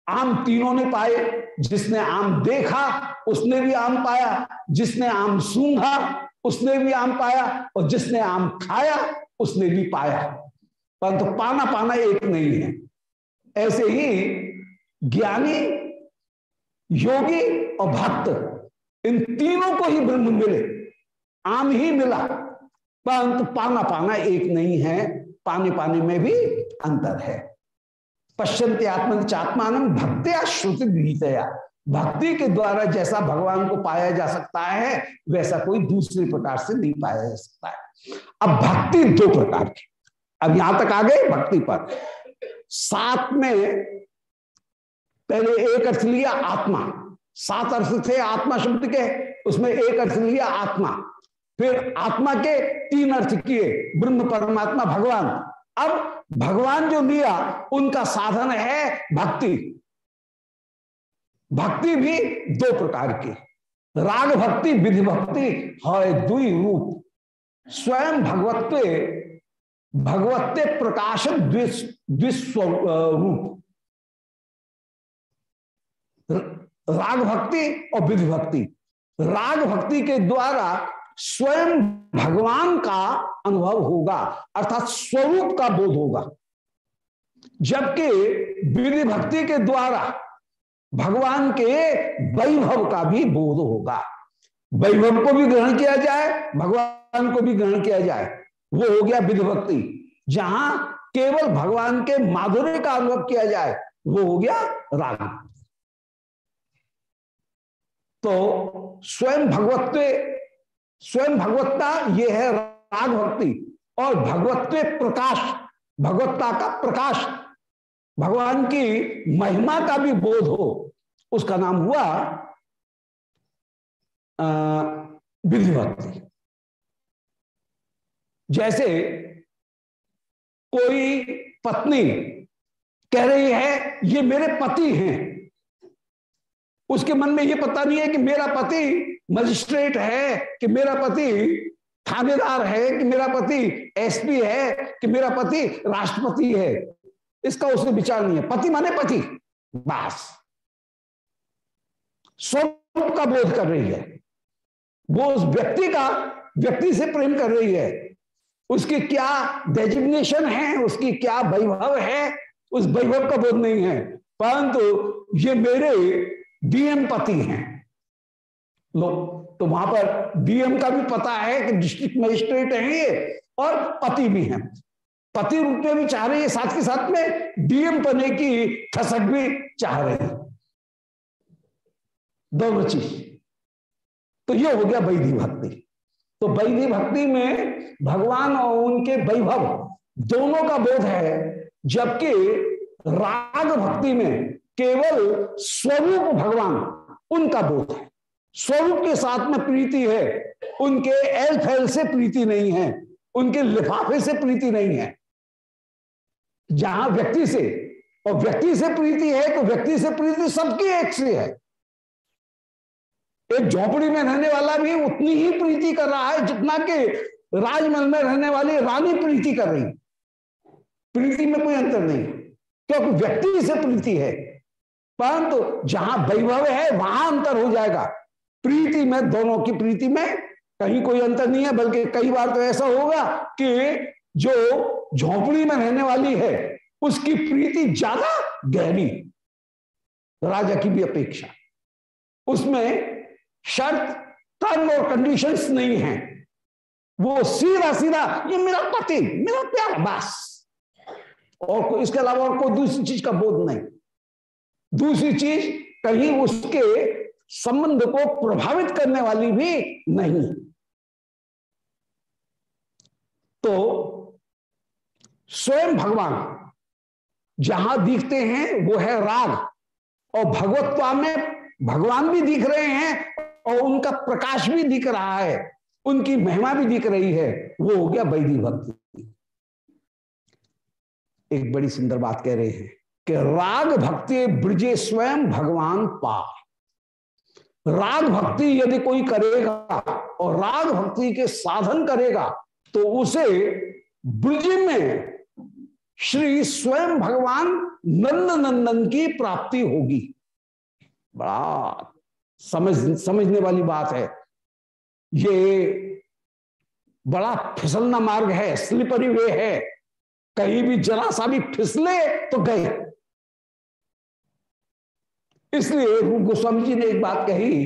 आम तीनों ने पाए, जिसने आम देखा, उसने भी आम पाया। जिसने आम सूंघा, उसने भी आम पाया, और जिसने आम खाया, उसने भी पाया। परंतु पाना पाना एक नहीं है। ऐसे ही ज्ञानी, योगी और भक्त, इन तीनों को ही ब्रह्म मिले, आम ही मिला, परंतु पाना पाना एक नहीं है, पाने पाने में भी अंतर है। पश्चिंत आत्म चात्मान भक्त्या श्रुति गीतया भक्ति के द्वारा जैसा भगवान को पाया जा सकता है, वैसा कोई दूसरे प्रकार से नहीं पाया जा सकता है। अब भक्ति दो प्रकार की। अब यहाँ तक आ गए भक्ति पर। सात में पहले एक अर्थ लिया आत्मा। सात अर्थ थे आत्मा शब्द के, उसमें एक अर्थ लिया आत्मा। फिर आत्मा के तीन अर्थ किए, ब्रह्म, परमात्मा, भगवान। अब भगवान जो लिया, उनका साधन है भक्ति। भक्ति भी दो प्रकार की। राग भक्ति, विधि भक्ति है दुई रूप। स्वयं भगवत्व भगवत्व प्रकाश द्विस्व रूप राग भक्ति और विधि भक्ति। राग भक्ति के द्वारा स्वयं भगवान का अनुभव होगा, अर्थात स्वरूप का बोध होगा। जबकि विधि भक्ति के द्वारा भगवान के वैभव का भी बोध होगा। वैभव को भी ग्रहण किया जाए, भगवान को भी ग्रहण किया जाए। वो हो गया विधि भक्ति जहाँ केवल भगवान के माधुर्य का अनुभव किया जाए, वो हो गया राग। तो स्वयं भगवत्व, स्वयं भगवत्ता ये है राग भक्ति, और भगवत्व प्रकाश, भगवत्ता का प्रकाश। भगवान की महिमा का भी बोध हो, उसका नाम हुआ विधि भक्ति जैसे कोई पत्नी कह रही है, ये मेरे पति हैं। उसके मन में ये पता नहीं है कि मेरा पति मजिस्ट्रेट है, कि मेरा पति थानेदार है, कि मेरा पति एसपी है, कि मेरा पति राष्ट्रपति है। इसका उसने विचार नहीं है। पति माने पति। बस। स्वरूप का बोध कर रही है। वो उस व्यक्ति का व्यक्ति से प्रेम कर रही है। उसकी क्या डेजिग्नेशन है, उसकी क्या वैभव है, उस वैभव का बोध नहीं है। परंतु ये मेरे डीएम पति हैं। लोग तो वहाँ पर डीएम का भी पता है कि डिस्ट्रिक्ट मजिस्ट्रेट हैं ये, और पति भी हैं। पति रूप में भी चाह रहे हैं, साथ के साथ में डीएम बने की ठसक भी चाह रहे हैं। दोनों चीज़। तो ये हो गया वैधि भक्ति। तो वैधि भक्ति में भगवान और उनके वैभव दोनों का बोध है, जबकि राग भक्ति में केवल स्वरूप भगवान उनका बोध है। स्वरूप के साथ में प्रीति है, उनके एल फैल से प्रीति नहीं है, उनके लिफाफे से प्रीति नहीं है। जहाँ व्यक्ति से, और व्यक्ति से प्रीति है तो व्यक्ति से प्रीति सबकी एक से है। एक झोपड़ी में रहने वाला भी उतनी ही प्रीति कर रहा है जितना कि राजमहल में रहने वाली रानी प्रीति कर रही। प्रीति में कोई अंतर नहीं। क्योंकि व्यक्ति से प्रीति है। परंतु तो जहाँ वैभव है, वहाँ अंतर हो जाएगा। प्रीति में, दोनों की प्रीति में कहीं कोई अंतर नहीं है, बल्कि कई बार तो ऐसा होगा कि जो झोंपड़ी में रहने वाली है, उसकी प्रीति ज़्यादा गहरी। राजा की भी अपेक्षा। उसमें शर्त टर्म और कंडीशंस नहीं है। वो सीधा सीधा, ये मेरा पति, मेरा प्यार, बस। और इसके अलावा और कोई दूसरी चीज़ का बोध नहीं। दूसरी चीज़, कहीं उसके संबंध को प्रभावित करने वाली भी नहीं। तो स्वयं भगवान, जहाँ दिखते हैं, वो है राग। और भगवत्वा में भगवान भी दिख रहे हैं और उनका प्रकाश भी दिख रहा है, उनकी महिमा भी दिख रही है, वो हो गया वैदी भक्ति। एक बड़ी सुंदर बात कह रहे हैं कि राग भक्ति ब्रजे स्वयं भगवान पा राग भक्ति यदि कोई करेगा और राग भक्ति के साधन करेगा तो उसे ब्रज में श्री स्वयं भगवान नंद नंदन की प्राप्ति होगी। बड़ा समझ, समझने वाली बात है। ये बड़ा फिसलना मार्ग है स्लिपरी वे है। कहीं भी जरा सा भी फिसले तो गए। इसलिए रूप गोस्वामी जी ने एक बात कही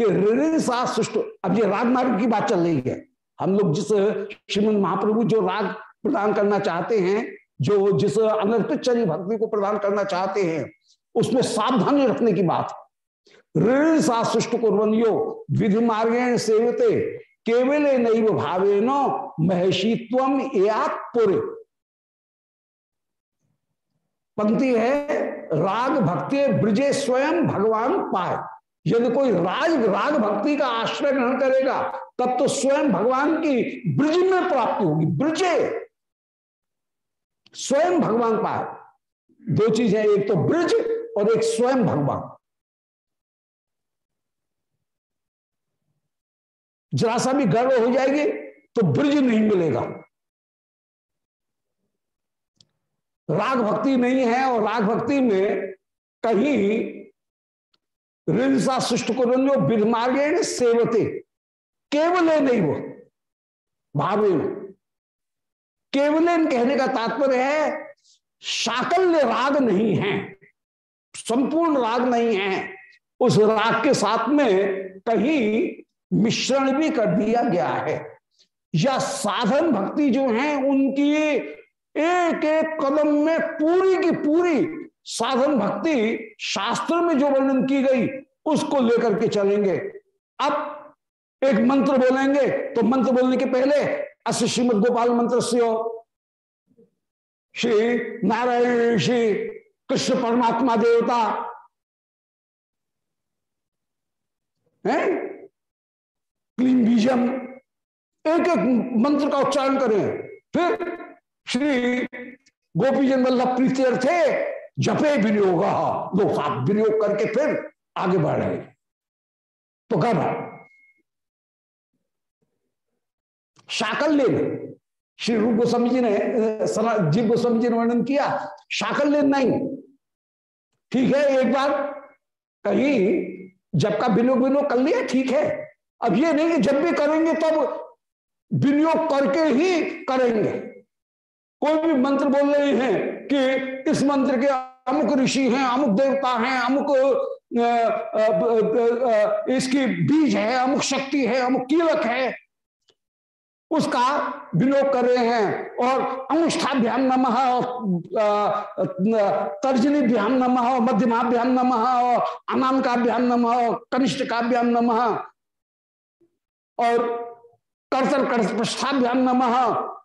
कि सा सुष्ट, अब ये राग मार्ग की बात चल रही है। हम लोग जिस श्रीमद महाप्रभु जो राग प्रदान करना चाहते हैं, जो जिस अनर्पित चरी भक्ति को प्रदान करना चाहते हैं, उसमें सावधानी रखने की बात है। ऋण सा सुष्ट कुरवनियो विधि मार्गेण सेवते। केवल नैव भावे नो महर्षित्व पुरे। पंक्ति है, राग भक्ति ब्रजे स्वयं भगवान पाए। यदि कोई राज राग भक्ति का आश्रय ग्रहण करेगा, तब तो स्वयं भगवान की ब्रज में प्राप्ति होगी। ब्रजे स्वयं भगवान पाए। दो चीज़ है, एक तो ब्रज और एक स्वयं भगवान। जरा सा भी गर्व हो जाएगी तो ब्रज नहीं मिलेगा। राग भक्ति नहीं है और राग भक्ति में कहीं ऋणसा सुष्ट को विधमार्गे सेवते। केवल नहीं वो भावेन केवल कहने का तात्पर्य है, शाकल्य राग नहीं है, संपूर्ण राग नहीं है। उस राग के साथ में कहीं मिश्रण भी कर दिया गया है। या साधन भक्ति जो है, उनकी एक एक कदम में पूरी की पूरी साधन भक्ति शास्त्र में जो वर्णन की गई, उसको लेकर के चलेंगे। अब एक मंत्र बोलेंगे तो मंत्र बोलने के पहले अस श्रीमद गोपाल मंत्र से हो। श्री नारायण श्री कृष्ण परमात्मा देवता। है? बीजम एक एक मंत्र का उच्चारण करें। फिर श्री गोपीजन वल्लभ प्रीति थे, जपे विनियोग। दो सात विनियोग करके फिर आगे बढ़ रहे। तो कब लेन श्री रूप गोस्वामी जी ने जीव गोस्वामी जी ने वर्णन किया। शाकल लेन नहीं। ठीक है, एक बार कहीं जब का विनियोग विनियोग कर लिया, ठीक है। अब ये नहीं कि जब भी करेंगे तब विनियोग करके ही करेंगे। कोई भी मंत्र बोल रहे हैं कि इस मंत्र के अमुक ऋषि हैं, अमुक देवता हैं, अमुक इसकी बीज है, अमुक शक्ति है, अमुक कीलक है, उसका विनियोग कर रहे हैं। और अनुष्ठाभ्याम नमः तर्जनीभ्याम नमः मध्यमाभ्याम नमः और अनामकाभ्याम नमः कनिष्ठकाभ्याम नमः। और कर्तर प्रस्थाभ्याम नमः,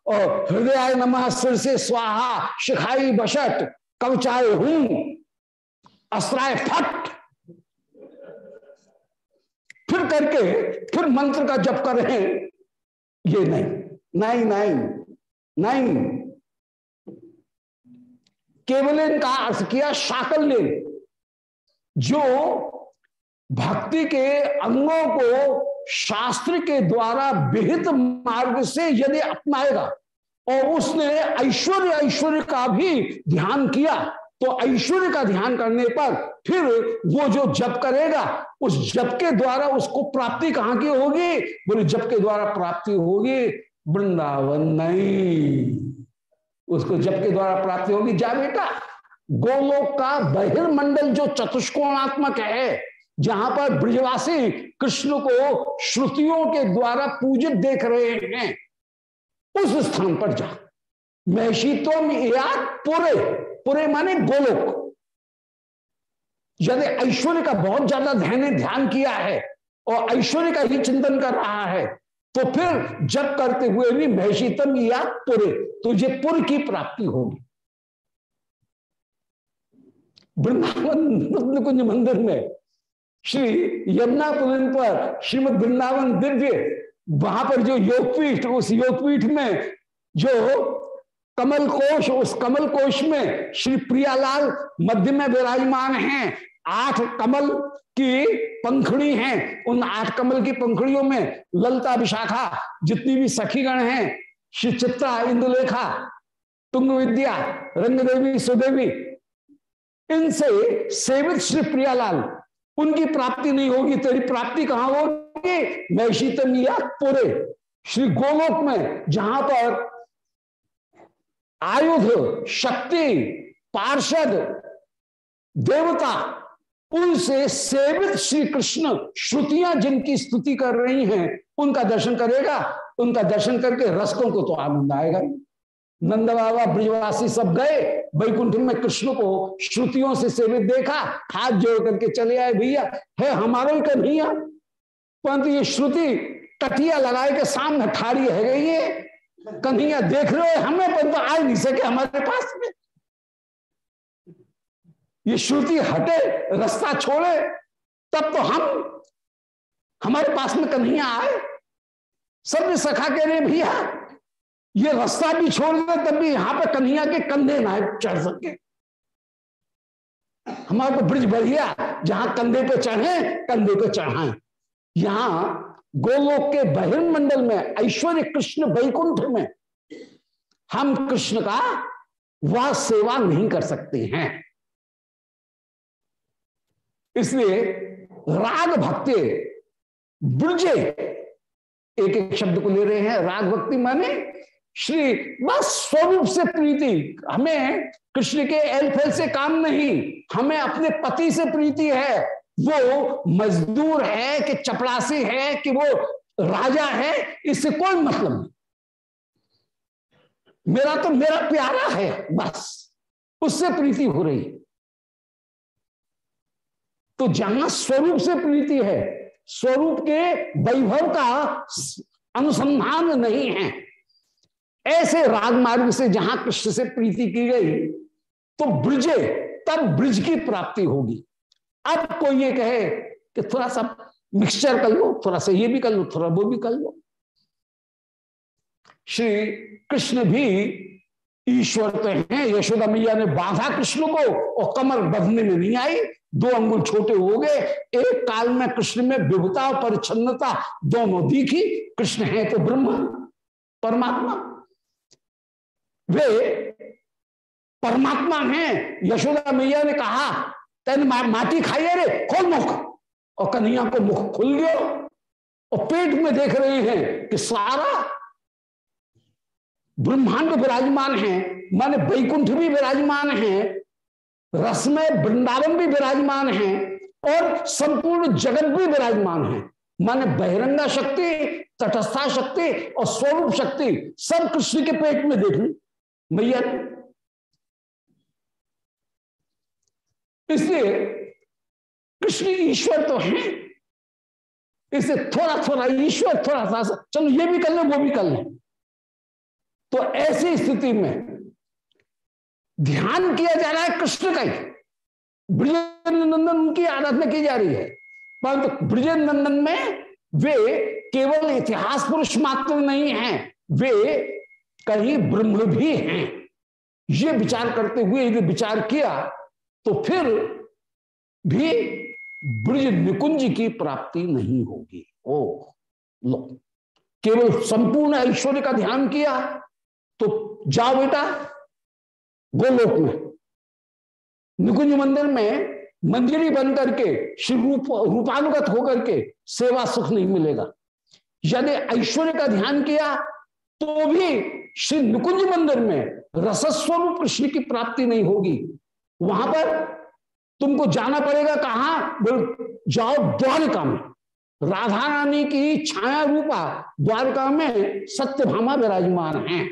और हृदय नमः सिर से स्वाहा, शिखाई बशट कवचाए हूँ, अस्त्राय फट। फिर करके, फिर मंत्र का जप कर रहे हैं। ये नहीं नहीं नहीं नहीं। केवल इनका अर्थ किया शाकल्य। जो भक्ति के अंगों को शास्त्र के द्वारा विहित मार्ग से यदि अपनाएगा और उसने ऐश्वर्य ऐश्वर्य का भी ध्यान किया तो ऐश्वर्य का ध्यान करने पर फिर वो जो जप करेगा, उस जप के द्वारा उसको प्राप्ति कहाँ की होगी? बोले, जप के द्वारा प्राप्ति होगी वृंदावन नहीं उसको जप के द्वारा प्राप्ति होगी। जा बेटा, गोलोक का बहिर्मंडल जो चतुष्कोणात्मक है जहाँ पर ब्रजवासी कृष्ण को श्रुतियों के द्वारा पूजित देख रहे हैं, उस स्थान पर जा। महशीतों या पूरे। पूरे माने गोलोक। यदि ऐश्वर्य का बहुत ज़्यादा ध्यान ध्यान किया है और ऐश्वर्य का ही चिंतन कर रहा है तो फिर जब करते हुए भी महशीतम या पुरे, तुझे पुर की प्राप्ति होगी। वृंदावन कुंज मंदिर में श्री यमुना पुलिन पर श्रीमद वृंदावन दिव्य, वहाँ पर जो योगपीठ, उस योगपीठ में जो कमल कोश उस कमल कोश में श्री प्रियालाल मध्य में विराजमान हैं। आठ कमल की पंखड़ी हैं। उन आठ कमल की पंखड़ियों में ललता विशाखा, जितनी भी सखीगण हैं, श्री चित्रा, इंदुलेखा तुंग विद्या रंगदेवी, सुदेवी, इनसे सेवित श्री प्रियालाल उनकी प्राप्ति नहीं होगी, तेरी प्राप्ति कहाँ होगी? वैशीतम या पुरे श्री गोलोक में, जहाँ पर आयुध, शक्ति, पार्षद, देवता, उनसे सेवित श्री कृष्ण श्रुतियाँ जिनकी स्तुति कर रही हैं, उनका दर्शन करेगा, उनका दर्शन करके रसकों को तो आनंद आएगा नंद बाबा ब्रिजवासी सब गए वैकुंठ में कृष्ण को श्रुतियों से सेवित देखा, हाथ जोड़ करके चले आए, भैया, है हमारा कन्हैया परंतु ये श्रुति टटिया लगाए के सामने ठाड़ी है गई है। कन्हैया, देख रहे हो हमें, परंतु आ नहीं सके हमारे पास में। ये श्रुति हटे, रास्ता छोड़े, तब तो हम, हमारे पास में कन्हैया आए। सब सखा के रहे, भैया ये रास्ता भी छोड़ दे, तब भी यहाँ पर कन्हैया के कंधे ना चढ़ सके। हमारे को ब्रिज बढ़िया, जहाँ कंधे पे चढ़े, कंधे पे चढ़ाए। यहाँ गोलोक के बहिर्मंडल में, ऐश्वर्य कृष्ण वैकुंठ में हम कृष्ण का वह सेवा नहीं कर सकते हैं। इसलिए राग भक्ति, ब्रजे, एक एक शब्द को ले रहे हैं। राग भक्ति माने श्री, बस स्वरूप से प्रीति। हमें कृष्ण के एलफेल से काम नहीं, हमें अपने पति से प्रीति है। वो मजदूर है कि चपरासी है कि वो राजा है, इससे कोई मतलब नहीं। मेरा तो मेरा प्यारा है, बस। उससे प्रीति हो रही तो जहाँ स्वरूप से प्रीति है, स्वरूप के वैभव का अनुसंधान नहीं है। ऐसे राग मार्ग से जहाँ कृष्ण से प्रीति की गई तो ब्रजे, तब ब्रिज की प्राप्ति होगी। अब कोई ये कहे कि थोड़ा सा मिक्सचर कर लो, थोड़ा सा ये भी कर लो, थोड़ा वो भी कर लो। श्री कृष्ण भी ईश्वर तो हैं। यशोदा मैया ने बांधा कृष्ण को और कमर बधने में नहीं आई। दो अंगुल छोटे हो गए। एक काल में कृष्ण में विभुता और परिच्छन्नता दोनों दिखी। कृष्ण है तो ब्रह्म, परमात्मा। वे परमात्मा हैं। यशोदा मैया ने कहा तेन मा, माटी खाइए रे खोल मुख। और कन्हैया को मुख खुल गया। और पेट में देख रहे हैं कि सारा ब्रह्मांड विराजमान है। माने वैकुंठ भी विराजमान है रस में वृंदावन भी विराजमान है और संपूर्ण जगत भी विराजमान है। माने बहिरंगा शक्ति तटस्था शक्ति और स्वरूप शक्ति सब कृष्ण के पेट में देख। ली मैया इसलिए कृष्ण ईश्वर तो है। इसे थोड़ा थोड़ा ईश्वर थोड़ा सा, चलो ये भी कर ले, वो भी कर ले। तो ऐसी स्थिति में ध्यान किया जा रहा है कृष्ण का ही। ब्रजनंदन की आराधना की जा रही है। परंतु ब्रजनंदन में वे केवल इतिहास पुरुष मात्र नहीं हैं, वे कहीं ब्रह्म भी हैं। ये विचार करते हुए यदि विचार किया तो फिर भी ब्रज निकुंज की प्राप्ति नहीं होगी। ओ लो। केवल संपूर्ण ऐश्वर्य का ध्यान किया तो जाओ बेटा, गोलोक में। निकुंज मंदिर में मंदिरी बन करके श्री रूप रूपानुगत होकर के सेवा सुख नहीं मिलेगा। यदि ऐश्वर्य का ध्यान किया तो भी श्री निकुंज मंदिर में रसस्वरूप कृष्ण की प्राप्ति नहीं होगी। वहाँ पर तुमको जाना पड़ेगा कहा? बोल, जाओ द्वारका में। राधा रानी की छाया रूपा द्वारका में सत्य भामा विराजमान है।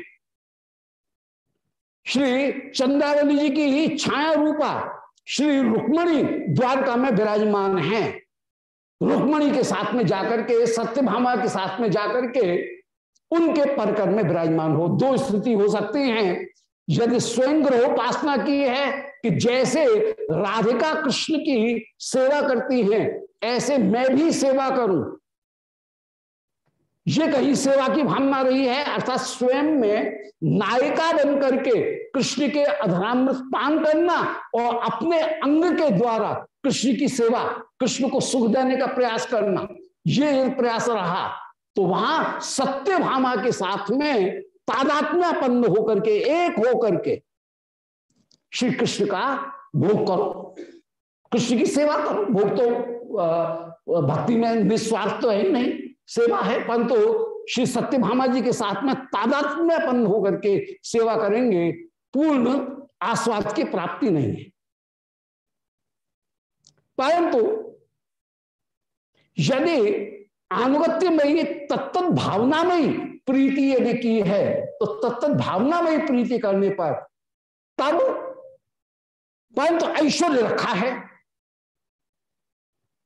श्री चंद्रावली जी की ही छाया रूपा श्री रुक्मणी द्वारका में विराजमान है। रुक्मणी के साथ में जाकर के सत्य भामा के साथ में जाकर के उनके परकर में विराजमान हो। दो स्थिति हो सकती हैं। यदि स्वयं उपासना की है कि जैसे राधिका कृष्ण की सेवा करती हैं, ऐसे मैं भी सेवा करूँ। ये कहीं सेवा की भावना रही है, अर्थात स्वयं में नायिका बन करके कृष्ण के अधरामृत पान करना और अपने अंग के द्वारा कृष्ण की सेवा, कृष्ण को सुख देने का प्रयास करना, ये प्रयास रहा। तो वहाँ सत्य भामा के साथ में तादात्म्यपन्न होकर के, एक होकर के श्री कृष्ण का भोग करो। कृष्ण की सेवा करो। भोग तो भक्ति में निस्वार्थ तो है नहीं। सेवा है, परंतु तो श्री सत्य भामा जी के साथ में तादात्म्यपन्न होकर के सेवा करेंगे, पूर्ण आस्वाद की प्राप्ति नहीं है। परंतु यदि अनुगत्य में तत्त भावना में प्रीति यदि की है तो तत्त भावना में प्रीति करने पर तब परंतु ऐश्वर्य रखा है।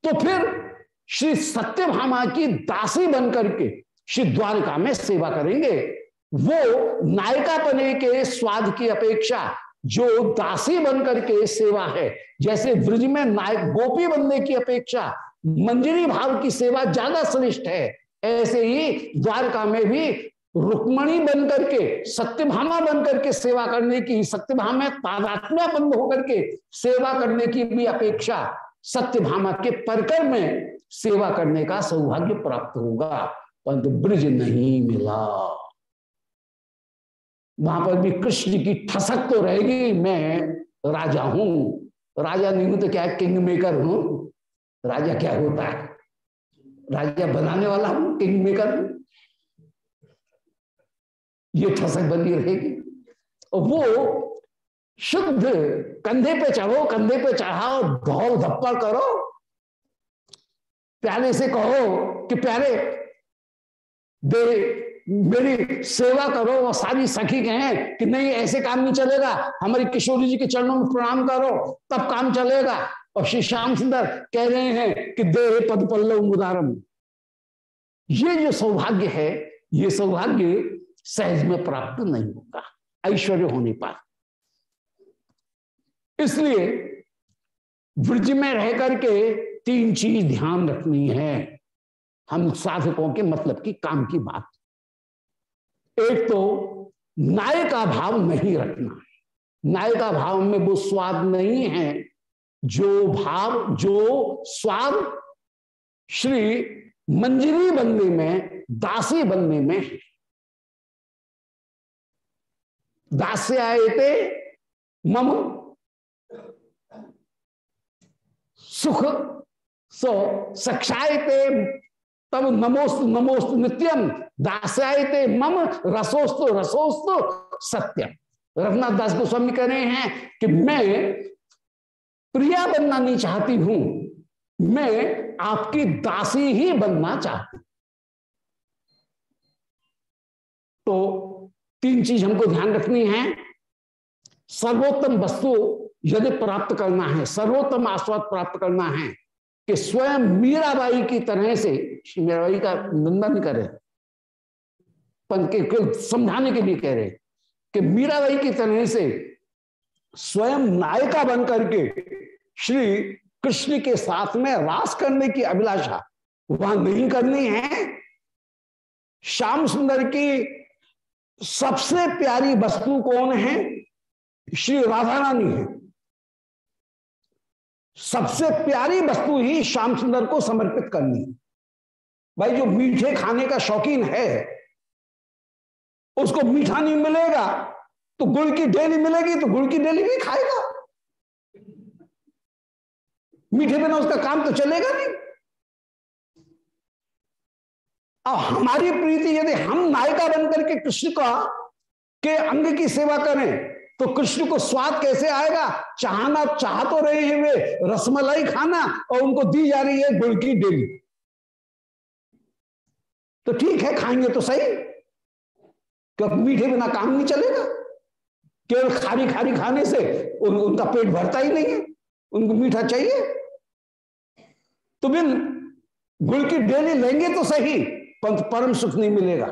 तो फिर श्री सत्यभामा की दासी बनकर के श्री द्वारका में सेवा करेंगे। वो नायिका बने के स्वाद की अपेक्षा जो दासी बनकर के सेवा है, जैसे ब्रज में नायक गोपी बनने की अपेक्षा मंजरी भाव की सेवा ज़्यादा श्रेष्ठ है। ऐसे ही द्वारका में भी रुक्मणी के, सत्यभामा बनकर के सेवा करने की, सत्यभामा तादात्म्य बंद होकर के सेवा करने की भी अपेक्षा सत्यभामा के परकर में सेवा करने का सौभाग्य प्राप्त होगा। परंतु ब्रज नहीं मिला। वहाँ पर भी कृष्ण की ठसक तो रहेगी, मैं राजा हूँ। राजा नहीं हूँ तो क्या किंग मेकर हूँ? राजा क्या होता है? राजा बनाने वाला हूँ किंग मेकर ये ठसक बनी रहेगी। और वो शुद्ध कंधे पे चढ़ो, कंधे पे चढ़ाओ धौल धप्पड़ करो। प्यारे से कहो कि, प्यारे, दे, मेरी सेवा करो और सारी सखी कहें कि नहीं, ऐसे काम नहीं चलेगा। हमारी किशोरी जी के चरणों में प्रणाम करो, तब काम चलेगा। और श्री श्याम सुंदर कह रहे हैं कि दे पद पल्लव उदारम ये जो सौभाग्य है, ये सौभाग्य सहज में प्राप्त नहीं होगा, ऐश्वर्य होने पर इसलिए ब्रज में रह करके तीन चीज़ ध्यान रखनी है। हम साधकों के मतलब की काम की बात। एक तो नाय का भाव नहीं रखना है। नाय का भाव में वो स्वाद नहीं है। जो भाव, जो स्वाद श्री मंजरी बनने में, दासी बनने में है। दास्य आए थे, मम सुख, सो सक्षायते तब नमोस्त नमोस्त नित्यम। दासायते मम रसोस्तु रसोस्तु सत्यम। रघुनाथ दास गोस्वामी कह रहे हैं कि मैं प्रिया बनना नहीं चाहती हूँ, मैं आपकी दासी ही बनना चाहती तो तीन चीज़ हमको ध्यान रखनी है। सर्वोत्तम वस्तु यदि प्राप्त करना है, सर्वोत्तम आस्वाद प्राप्त करना है कि स्वयं मीराबाई की तरह से मीराबाई का निंदन करे के समझाने के लिए कह रहे कि मीराबाई की तरह से स्वयं नायिका बन करके श्री कृष्ण के साथ में रास करने की अभिलाषा। वहाँ नहीं करनी है। श्याम सुंदर की सबसे प्यारी वस्तु कौन है? श्री राधा रानी है। सबसे प्यारी वस्तु ही श्याम सुंदर को समर्पित करनी। है भाई, जो मीठे खाने का शौकीन है, उसको मीठा नहीं मिलेगा तो गुड़ की डेली मिलेगी तो गुड़ की डेली भी खाएगा। मीठे बिना उसका काम तो चलेगा नहीं। अब हमारी प्रीति यदि हम नायिका बनकर के कृष्ण का के अंग की सेवा करें तो कृष्ण को स्वाद कैसे आएगा? चाहना चाह तो रहे हैं वे रसमलाई खाना और उनको दी जा रही है गुड़ की डेली। तो ठीक है खाएँगे तो सही। क्योंकि मीठे बिना काम नहीं चलेगा। केवल खारी खारी खाने से उन, उनका पेट भरता ही नहीं है। उनको मीठा चाहिए। तो बिन गुड़ की डेली लेंगे तो सही परंतु परम सुख नहीं मिलेगा।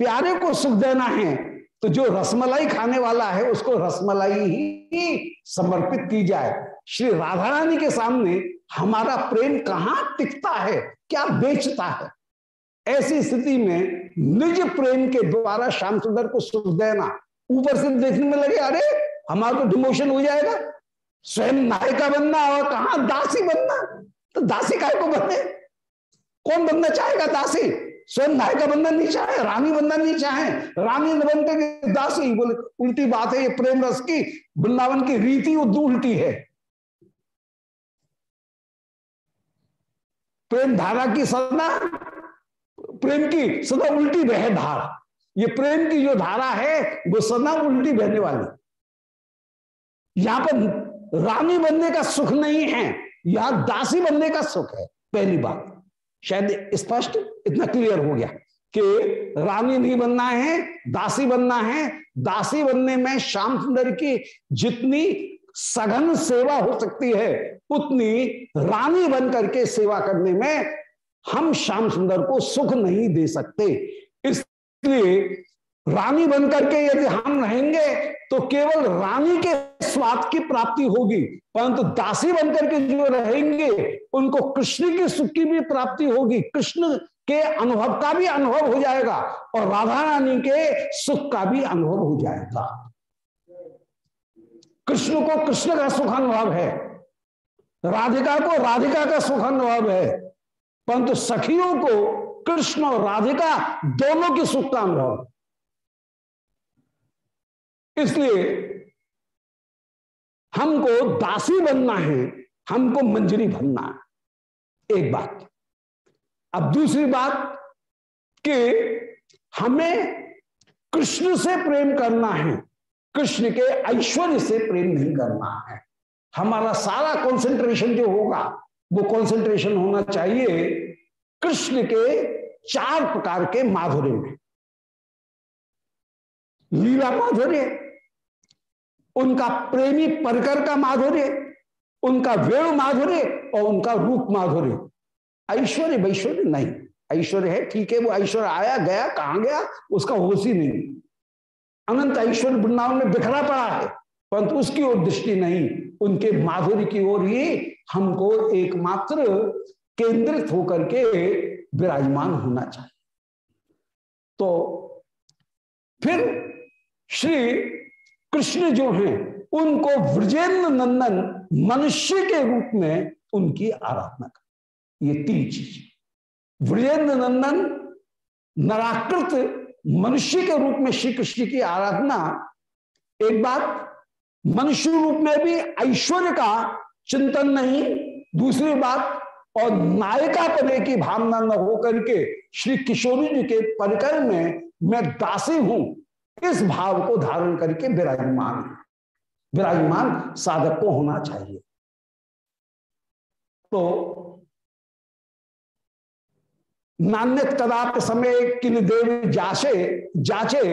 प्यारे को सुख देना है तो जो रसमलाई खाने वाला है, उसको रसमलाई ही समर्पित की जाए। श्री राधा रानी के सामने हमारा प्रेम कहाँ टिकता है, क्या बेचता है? ऐसी स्थिति में निज प्रेम के द्वारा श्याम सुंदर को सुख देना, ऊपर से देखने में लगे, अरे, हमारा तो डिमोशन हो जाएगा। स्वयं नायिका बनना और कहा दासी बनना? तो दासी काय को बने? कौन बनना चाहेगा दासी? स्वयं नायिका बनना नहीं चाहे, रानी बनना नहीं चाहे। रानी न बनते दासी? बोले, उल्टी बात है ये प्रेम रस की, वृंदावन की रीति उल्टी है। प्रेम धारा की सदा, प्रेम की सदा उल्टी बह धारा। ये प्रेम की जो धारा है, वो सदा उल्टी बहने वाली। यहाँ पर रानी बनने का सुख नहीं है यहाँ दासी बनने का सुख है। पहली बात, शायद स्पष्ट, इतना क्लियर हो गया कि रानी नहीं बनना है, दासी बनना है। दासी बनने में श्याम सुंदर की जितनी सघन सेवा हो सकती है, उतनी रानी बन करके सेवा करने में हम श्याम सुंदर को सुख नहीं दे सकते। इसलिए रानी बनकर के यदि हम रहेंगे तो केवल रानी के स्वाद की प्राप्ति होगी, परंतु दासी बनकर के जो रहेंगे, उनको कृष्ण की सुख की भी प्राप्ति होगी, कृष्ण के अनुभव का भी अनुभव हो जाएगा, और राधा रानी के सुख का भी अनुभव हो जाएगा। कृष्ण को कृष्ण का सुख अनुभव है, राधिका को राधिका का सुख अनुभव है, परंतु सखियों को कृष्ण और राधिका दोनों की सुख का अनुभव इसलिए हमको दासी बनना है, हमको मंजरी बनना है। एक बात। अब दूसरी बात कि हमें कृष्ण से प्रेम करना है, कृष्ण के ऐश्वर्य से प्रेम नहीं करना है। हमारा सारा कंसंट्रेशन जो होगा, वो कंसंट्रेशन होना चाहिए कृष्ण के चार प्रकार के माधुर्य में। लीला माधुर्य उनका प्रेमी परकर का माधुर्य, उनका वेणु माधुर्य और उनका रूप माधुर्य। ऐश्वर्य वैश्वर्य नहीं। ऐश्वर्य है, ठीक है, वो ऐश्वर्य आया, गया, कहा गया, उसका होश ही नहीं। अनंत ऐश्वर्य वृंदावन में बिखरा पड़ा है, परंतु उसकी ओर दृष्टि नहीं। उनके माधुर्य की ओर ही हमको एकमात्र केंद्रित होकर के विराजमान होना चाहिए। तो फिर श्री कृष्ण जो हैं, उनको व्रजेंद्र नंदन मनुष्य के रूप में उनकी आराधना कर। ये तीन चीज़। व्रजेंद्र नंदन नराकृत मनुष्य के रूप में श्री कृष्ण की आराधना। एक बात, मनुष्य रूप में भी ऐश्वर्य का चिंतन नहीं। दूसरी बात, और नायिका पदे की भावना न होकर के श्री किशोरी जी के परिकर में मैं दासी हूँ। इस भाव को धारण करके विराजमान विराजमान साधक को होना चाहिए। तो नान्यत कदाप समय किन देव जाचे जाचे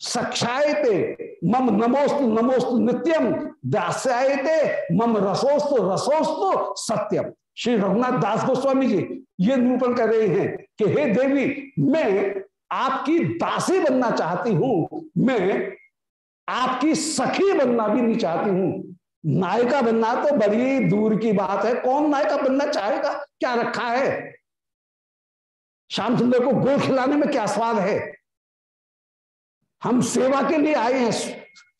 सक्षायते मम नमोस्त नमोस्त नित्यम, दास्यायते, मम रसोस्त, रसोस्तु सत्यम। श्री रघुनाथ दास गोस्वामी जी ये निरूपण कर रहे हैं कि हे देवी, मैं आपकी दासी बनना चाहती हूँ, मैं आपकी सखी बनना भी नहीं चाहती हूँ। नायिका बनना तो बड़ी दूर की बात है। कौन नायिका बनना चाहेगा? क्या रखा है? श्याम सुंदर को गोल खिलाने में क्या स्वाद है? हम सेवा के लिए आए हैं,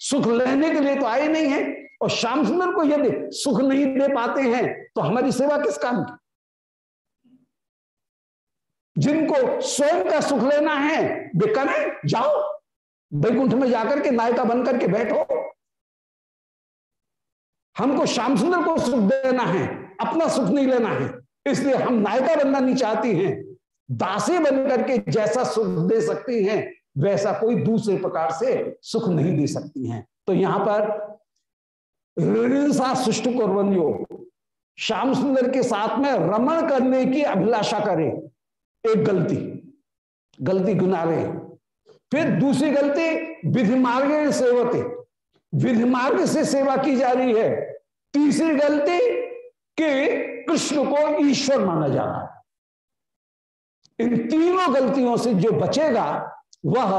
सुख लेने के लिए तो आए नहीं है। और श्याम सुंदर को यदि सुख नहीं दे पाते हैं तो हमारी सेवा किस काम की? जिनको स्वयं का सुख लेना है, वे करें, जाओ बैकुंठ में जाकर के नायिका बनकर के बैठो। हमको श्याम सुंदर को सुख देना है, अपना सुख नहीं लेना है, इसलिए हम नायिका बनना नहीं चाहती हैं। दासी बनकर के जैसा सुख दे सकती हैं, वैसा कोई दूसरे प्रकार से सुख नहीं दे सकती हैं। तो यहाँ पर सुष्ट कुरबनियो श्याम सुंदर के साथ में रमण करने की अभिलाषा करें। एक गलती गलती गुना रहे फिर दूसरी गलती, विधि मार्ग सेवते। विधि मार्ग से सेवा की जा रही है। तीसरी गलती कि कृष्ण को ईश्वर माना जा रहा है। इन तीनों गलतियों से जो बचेगा, वह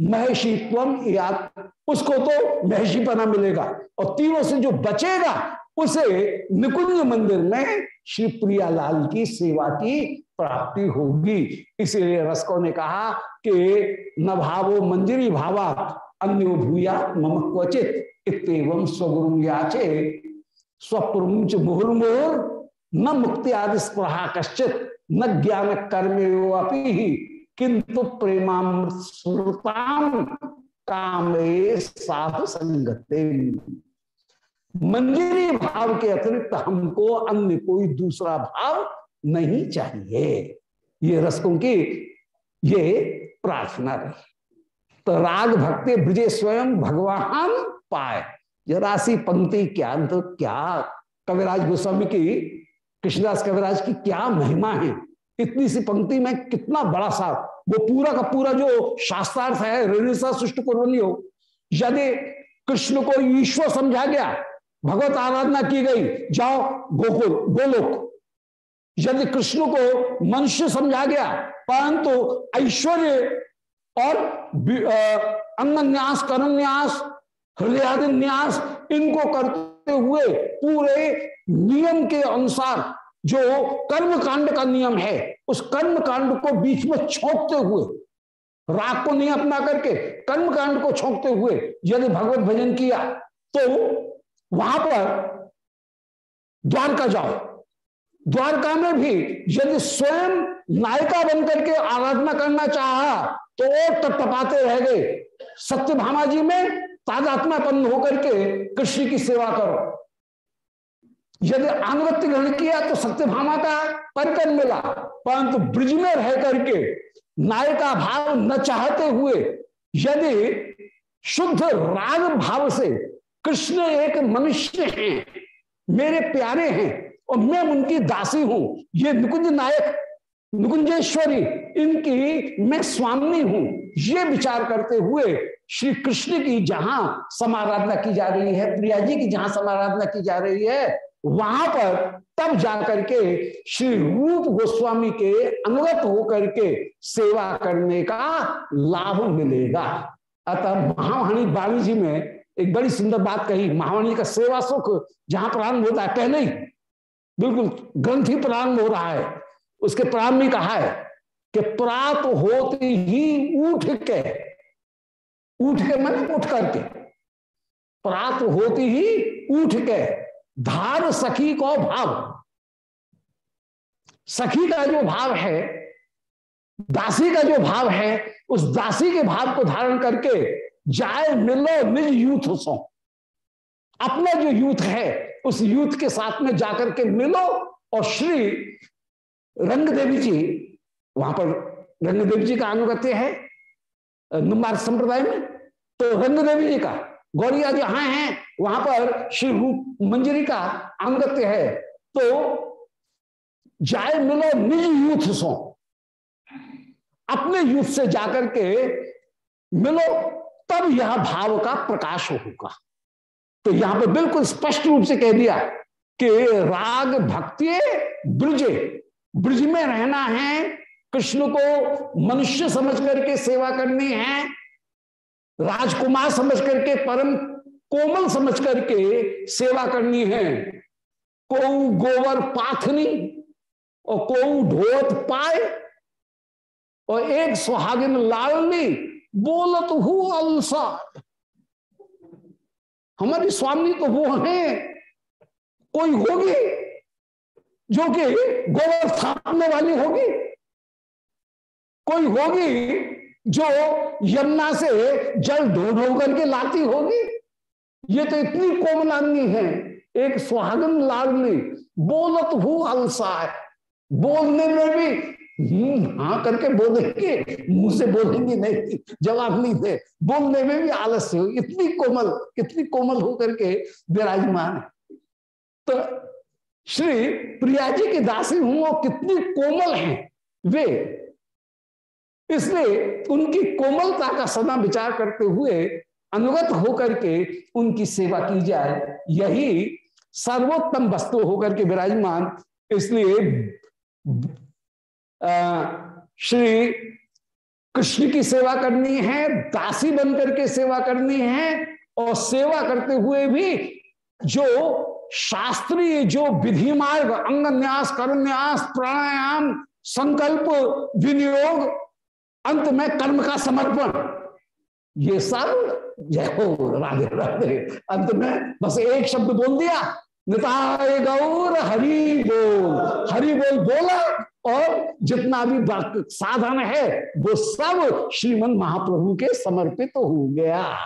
महर्षित्व याद उसको तो महर्षि पना मिलेगा। और तीनों से जो बचेगा, उसे निकुंज मंदिर में श्री प्रियालाल की सेवा की प्राप्ति होगी। इसीलिए रसको ने कहा कि न भावो मंजरी भावा अन्यो भूया मम क्वचित इतम स्वगुरु याचे। स्वपुरुच मुहुर्मुहुर, न मुक्ति आदि स्प्रहा कश्चित न ज्ञान कर्मयोपि किंतु प्रेमामृतम कामे साधु संगते मंजरी भाव के अतिरिक्त हमको अन्य कोई दूसरा भाव नहीं चाहिए। ये रसकों की, ये प्रार्थना रही। तो राग भक्ति ब्रजे स्वयं भगवान पाए। राशि पंक्ति क्या तो क्या कविराज गोस्वामी की, कृष्णदास कविराज की क्या महिमा है? इतनी सी पंक्ति में कितना बड़ा सा, वो पूरा का पूरा जो शास्त्रार्थ है रेणुसा सुष्ट कुर्बनी हो यदि कृष्ण को ईश्वर समझा गया। भगवत आराधना की गई। जाओ गोकुल, गोलोक यदि कृष्ण को मनुष्य समझा गया, परंतु ऐश्वर्य और अंगन्यास, करन्यास हृदयादि न्यास इनको करते हुए पूरे नियम के अनुसार जो कर्म कांड का नियम है, उस कर्म कांड को बीच में छोंकते हुए, राग को नहीं अपना करके कर्म कांड को छोंकते हुए यदि भगवत भजन किया तो वहाँ पर द्वारका जाओ। द्वारका में भी यदि स्वयं नायिका बनकर के आराधना करना चाहा तो और टपटपाते रह गए। सत्य भामा जी में तादात्मापन्न होकर के कृष्ण की सेवा करो। यदि अनुगत्य ग्रहण किया तो सत्य भामा का परिकर मिला, परंतु ब्रिज में रह करके नायिका भाव न चाहते हुए, यदि शुद्ध राग भाव से कृष्ण एक मनुष्य हैं, मेरे प्यारे हैं और मैं उनकी दासी हूँ। ये निकुंज नायक, निकुंजेश्वरी, इनकी मैं स्वामी हूँ। ये विचार करते हुए श्री कृष्ण की जहाँ समाराधना की जा रही है, प्रिया जी की जहाँ समाराधना की जा रही है, वहाँ पर तब जाकर के श्री रूप गोस्वामी के अनुगत होकर के सेवा करने का लाभ मिलेगा। अतः महावाणी बाणी जी में एक बड़ी सुंदर बात कही, महावाणी का सेवा सुख जहाँ प्रारंभ होता है पहले ही बिल्कुल ग्रंथि प्रारंभ हो रहा है। उसके प्रारंभ में कहा है कि प्रात होते ही उठ के उठ के मन उठ करके प्रात होती ही उठ के धार सखी को भाव। सखी का जो भाव है, दासी का जो भाव है, उस दासी के भाव को धारण करके जाए मिलो निज यूथ सो। अपना जो यूथ है उस यूथ के साथ में जाकर के मिलो और श्री रंग देवी जी, वहाँ पर रंग देवी जी का अनुगत्य है, नुमार संप्रदाय में। तो रंग देवी जी का, गौरिया जहाँ है वहाँ पर श्री रूप मंजरी का अनुगत्य है। तो जाए मिलो निज यूथ सो, अपने यूथ से जाकर के मिलो, तब यह भाव का प्रकाश होगा। तो यहाँ पर बिल्कुल स्पष्ट रूप से कह दिया कि राग भक्ति ब्रजे, ब्रज में रहना है, कृष्ण को मनुष्य समझ करके सेवा करनी है, राजकुमार समझ करके, परम कोमल समझ करके सेवा करनी है। को गोवर पाथनी और को ढोत पाए और एक सुहागिन लालनी बोलत हु अलसा हमारी स्वामी तो वो है। कोई होगी जो कि गोबर थापने वाली होगी? कोई होगी जो यमुना से जल ढो ढो करके लाती होगी? ये तो इतनी कोमलांगी है। एक सुहागन लाडली, बोलत हु अलसा है। बोलने में भी हाँ करके बोलेंगे। मुँह से बोलेंगे नहीं, जवाब नहीं दे। बोलने में भी आलस्य हो, इतनी कोमल इतनी कोमल होकर के विराजमान है। तो श्री प्रिया जी की दासी हूँ वो कितनी कोमल हैं वे। इसलिए उनकी कोमलता का सदा विचार करते हुए अनुगत होकर के उनकी सेवा की जाए। यही सर्वोत्तम वस्तु होकर के विराजमान। इसलिए श्री कृष्ण की सेवा करनी है, दासी बनकर के सेवा करनी है, और सेवा करते हुए भी जो शास्त्रीय जो विधि मार्ग अंग न्यास कर्मन्यास प्राणायाम, संकल्प, विनियोग, अंत में कर्म का समर्पण, ये सब जय हो, राधे राधे। अंत में बस एक शब्द बोल दिया, निताय गौर हरि बोल। हरि बोल बोला और जितना भी साधन है, वो सब श्रीमन महाप्रभु के समर्पित तो हो गया।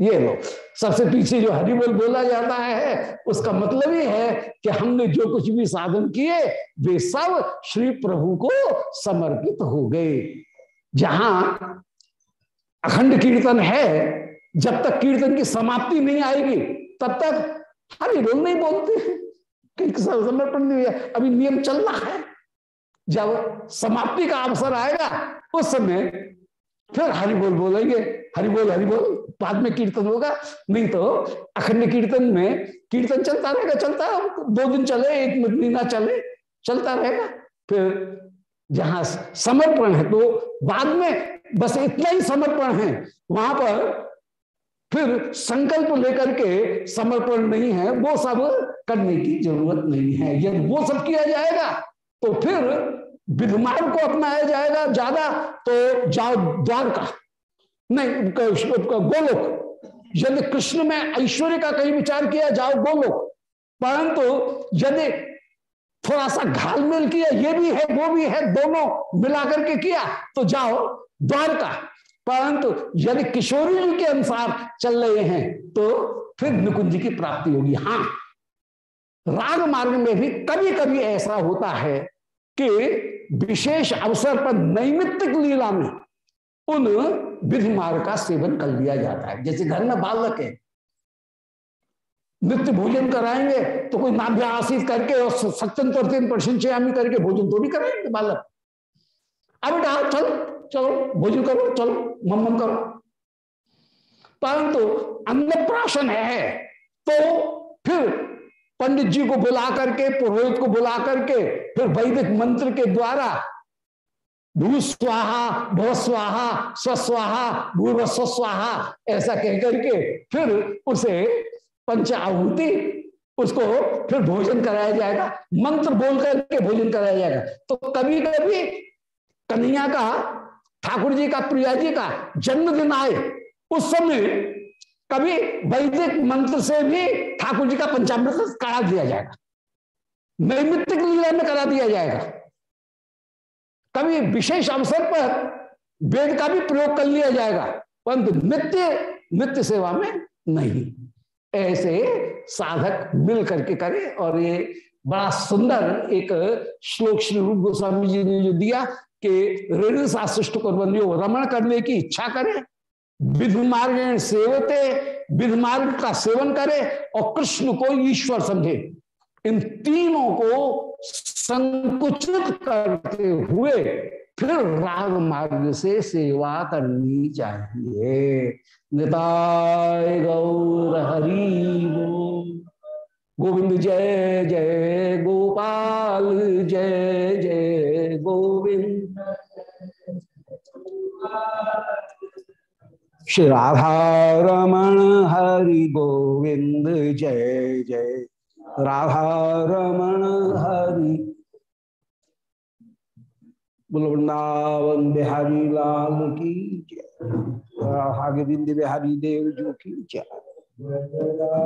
ये लो, सबसे पीछे जो हरि बोल जाता है, उसका मतलब ये है कि हमने जो कुछ भी साधन किए, वे सब श्री प्रभु को समर्पित हो गए। जहाँ अखंड कीर्तन है, जब तक कीर्तन की समाप्ति नहीं आएगी, तब तक हरि बोल नहीं बोलते समर्पण नहीं हुआ, अभी नियम चल रहा है। जब समाप्ति का अवसर आएगा, उस समय फिर हरि बोल बोलेंगे हरि बोल हरि बोल बाद में कीर्तन होगा, नहीं तो अखंड कीर्तन में कीर्तन चलता रहेगा, चलता दो दिन चले, एक महीना चले, चलता रहेगा। फिर जहाँ समर्पण है तो बाद में बस इतना ही समर्पण है, वहाँ पर फिर संकल्प लेकर के समर्पण नहीं है, वो सब करने की ज़रूरत नहीं है यदि वो सब किया जाएगा। तो फिर विधमान को अपनाया जाएगा ज़्यादा तो जाओ द्वारका। नहीं गोलोक। यदि कृष्ण में ऐश्वर्य का कहीं विचार किया, जाओ गोलोक। परंतु यदि थोड़ा सा घाल घालमेल किया, ये भी है, वो भी है, दोनों मिलाकर के किया तो जाओ द्वारका। परंतु यदि किशोरी जी के अनुसार चल रहे हैं तो फिर निकुंज की प्राप्ति होगी। हाँ राग मार्ग में भी कभी कभी ऐसा होता है कि विशेष अवसर पर नैमित्तिक लीला में उन विधि मार्ग का सेवन कर लिया जाता है। जैसे घर में बालक है, नित्य भोजन कराएँगे तो कोई नाभ्यासित करके और सत्यंतर प्रशंसयामी करके भोजन तो भी कराएँगे बालक। अब बेटा चल, चलो, भोजन करो, चलो, मम करो। परंतु अन्न प्राशन है तो फिर पंडित जी को बुला करके, पुरोहित को बुला करके, फिर वैदिक मंत्र के द्वारा, भू स्वाहा, भव स्वाहा स्वस्वाहा भूर्व स्वस्वाहा ऐसा कह करके फिर उसे पंच आहुति उसको फिर भोजन कराया जाएगा। मंत्र बोल करके भोजन कराया जाएगा। तो कभी कभी कन्हैया का, ठाकुर जी का, प्रिया जी का जन्मदिन आए, उस समय कभी वैदिक मंत्र से भी ठाकुर जी का पंचामृत करा दिया जाएगा। नैमित्तिक लीला में करा दिया जाएगा। कभी विशेष अवसर पर वेद का भी प्रयोग कर लिया जाएगा, परंतु नित्य नित्य सेवा में नहीं। ऐसे साधक मिल करके करे और ये बड़ा सुंदर एक श्लोक श्री रूप गोस्वामी जी ने जो दिया कि ऋण साशिष्ट कुर्बंदियों रमण करने की इच्छा करे। विधि मार्ग सेवते, विधि मार्ग का सेवन करे और कृष्ण को ईश्वर समझे। इन तीनों को संकुचित करते हुए फिर राग मार्ग से सेवा करनी चाहिए। निताय गौर हरि गोविंद जय जय गोपाल, जय जय गोविंद। श्री राधा रमण हरि गोविंद, जय जय। राधा रमण हरि। बुलवृंदावन बिहारी लाल की जय। राधा गोविंद बिहारी देव जो की जय।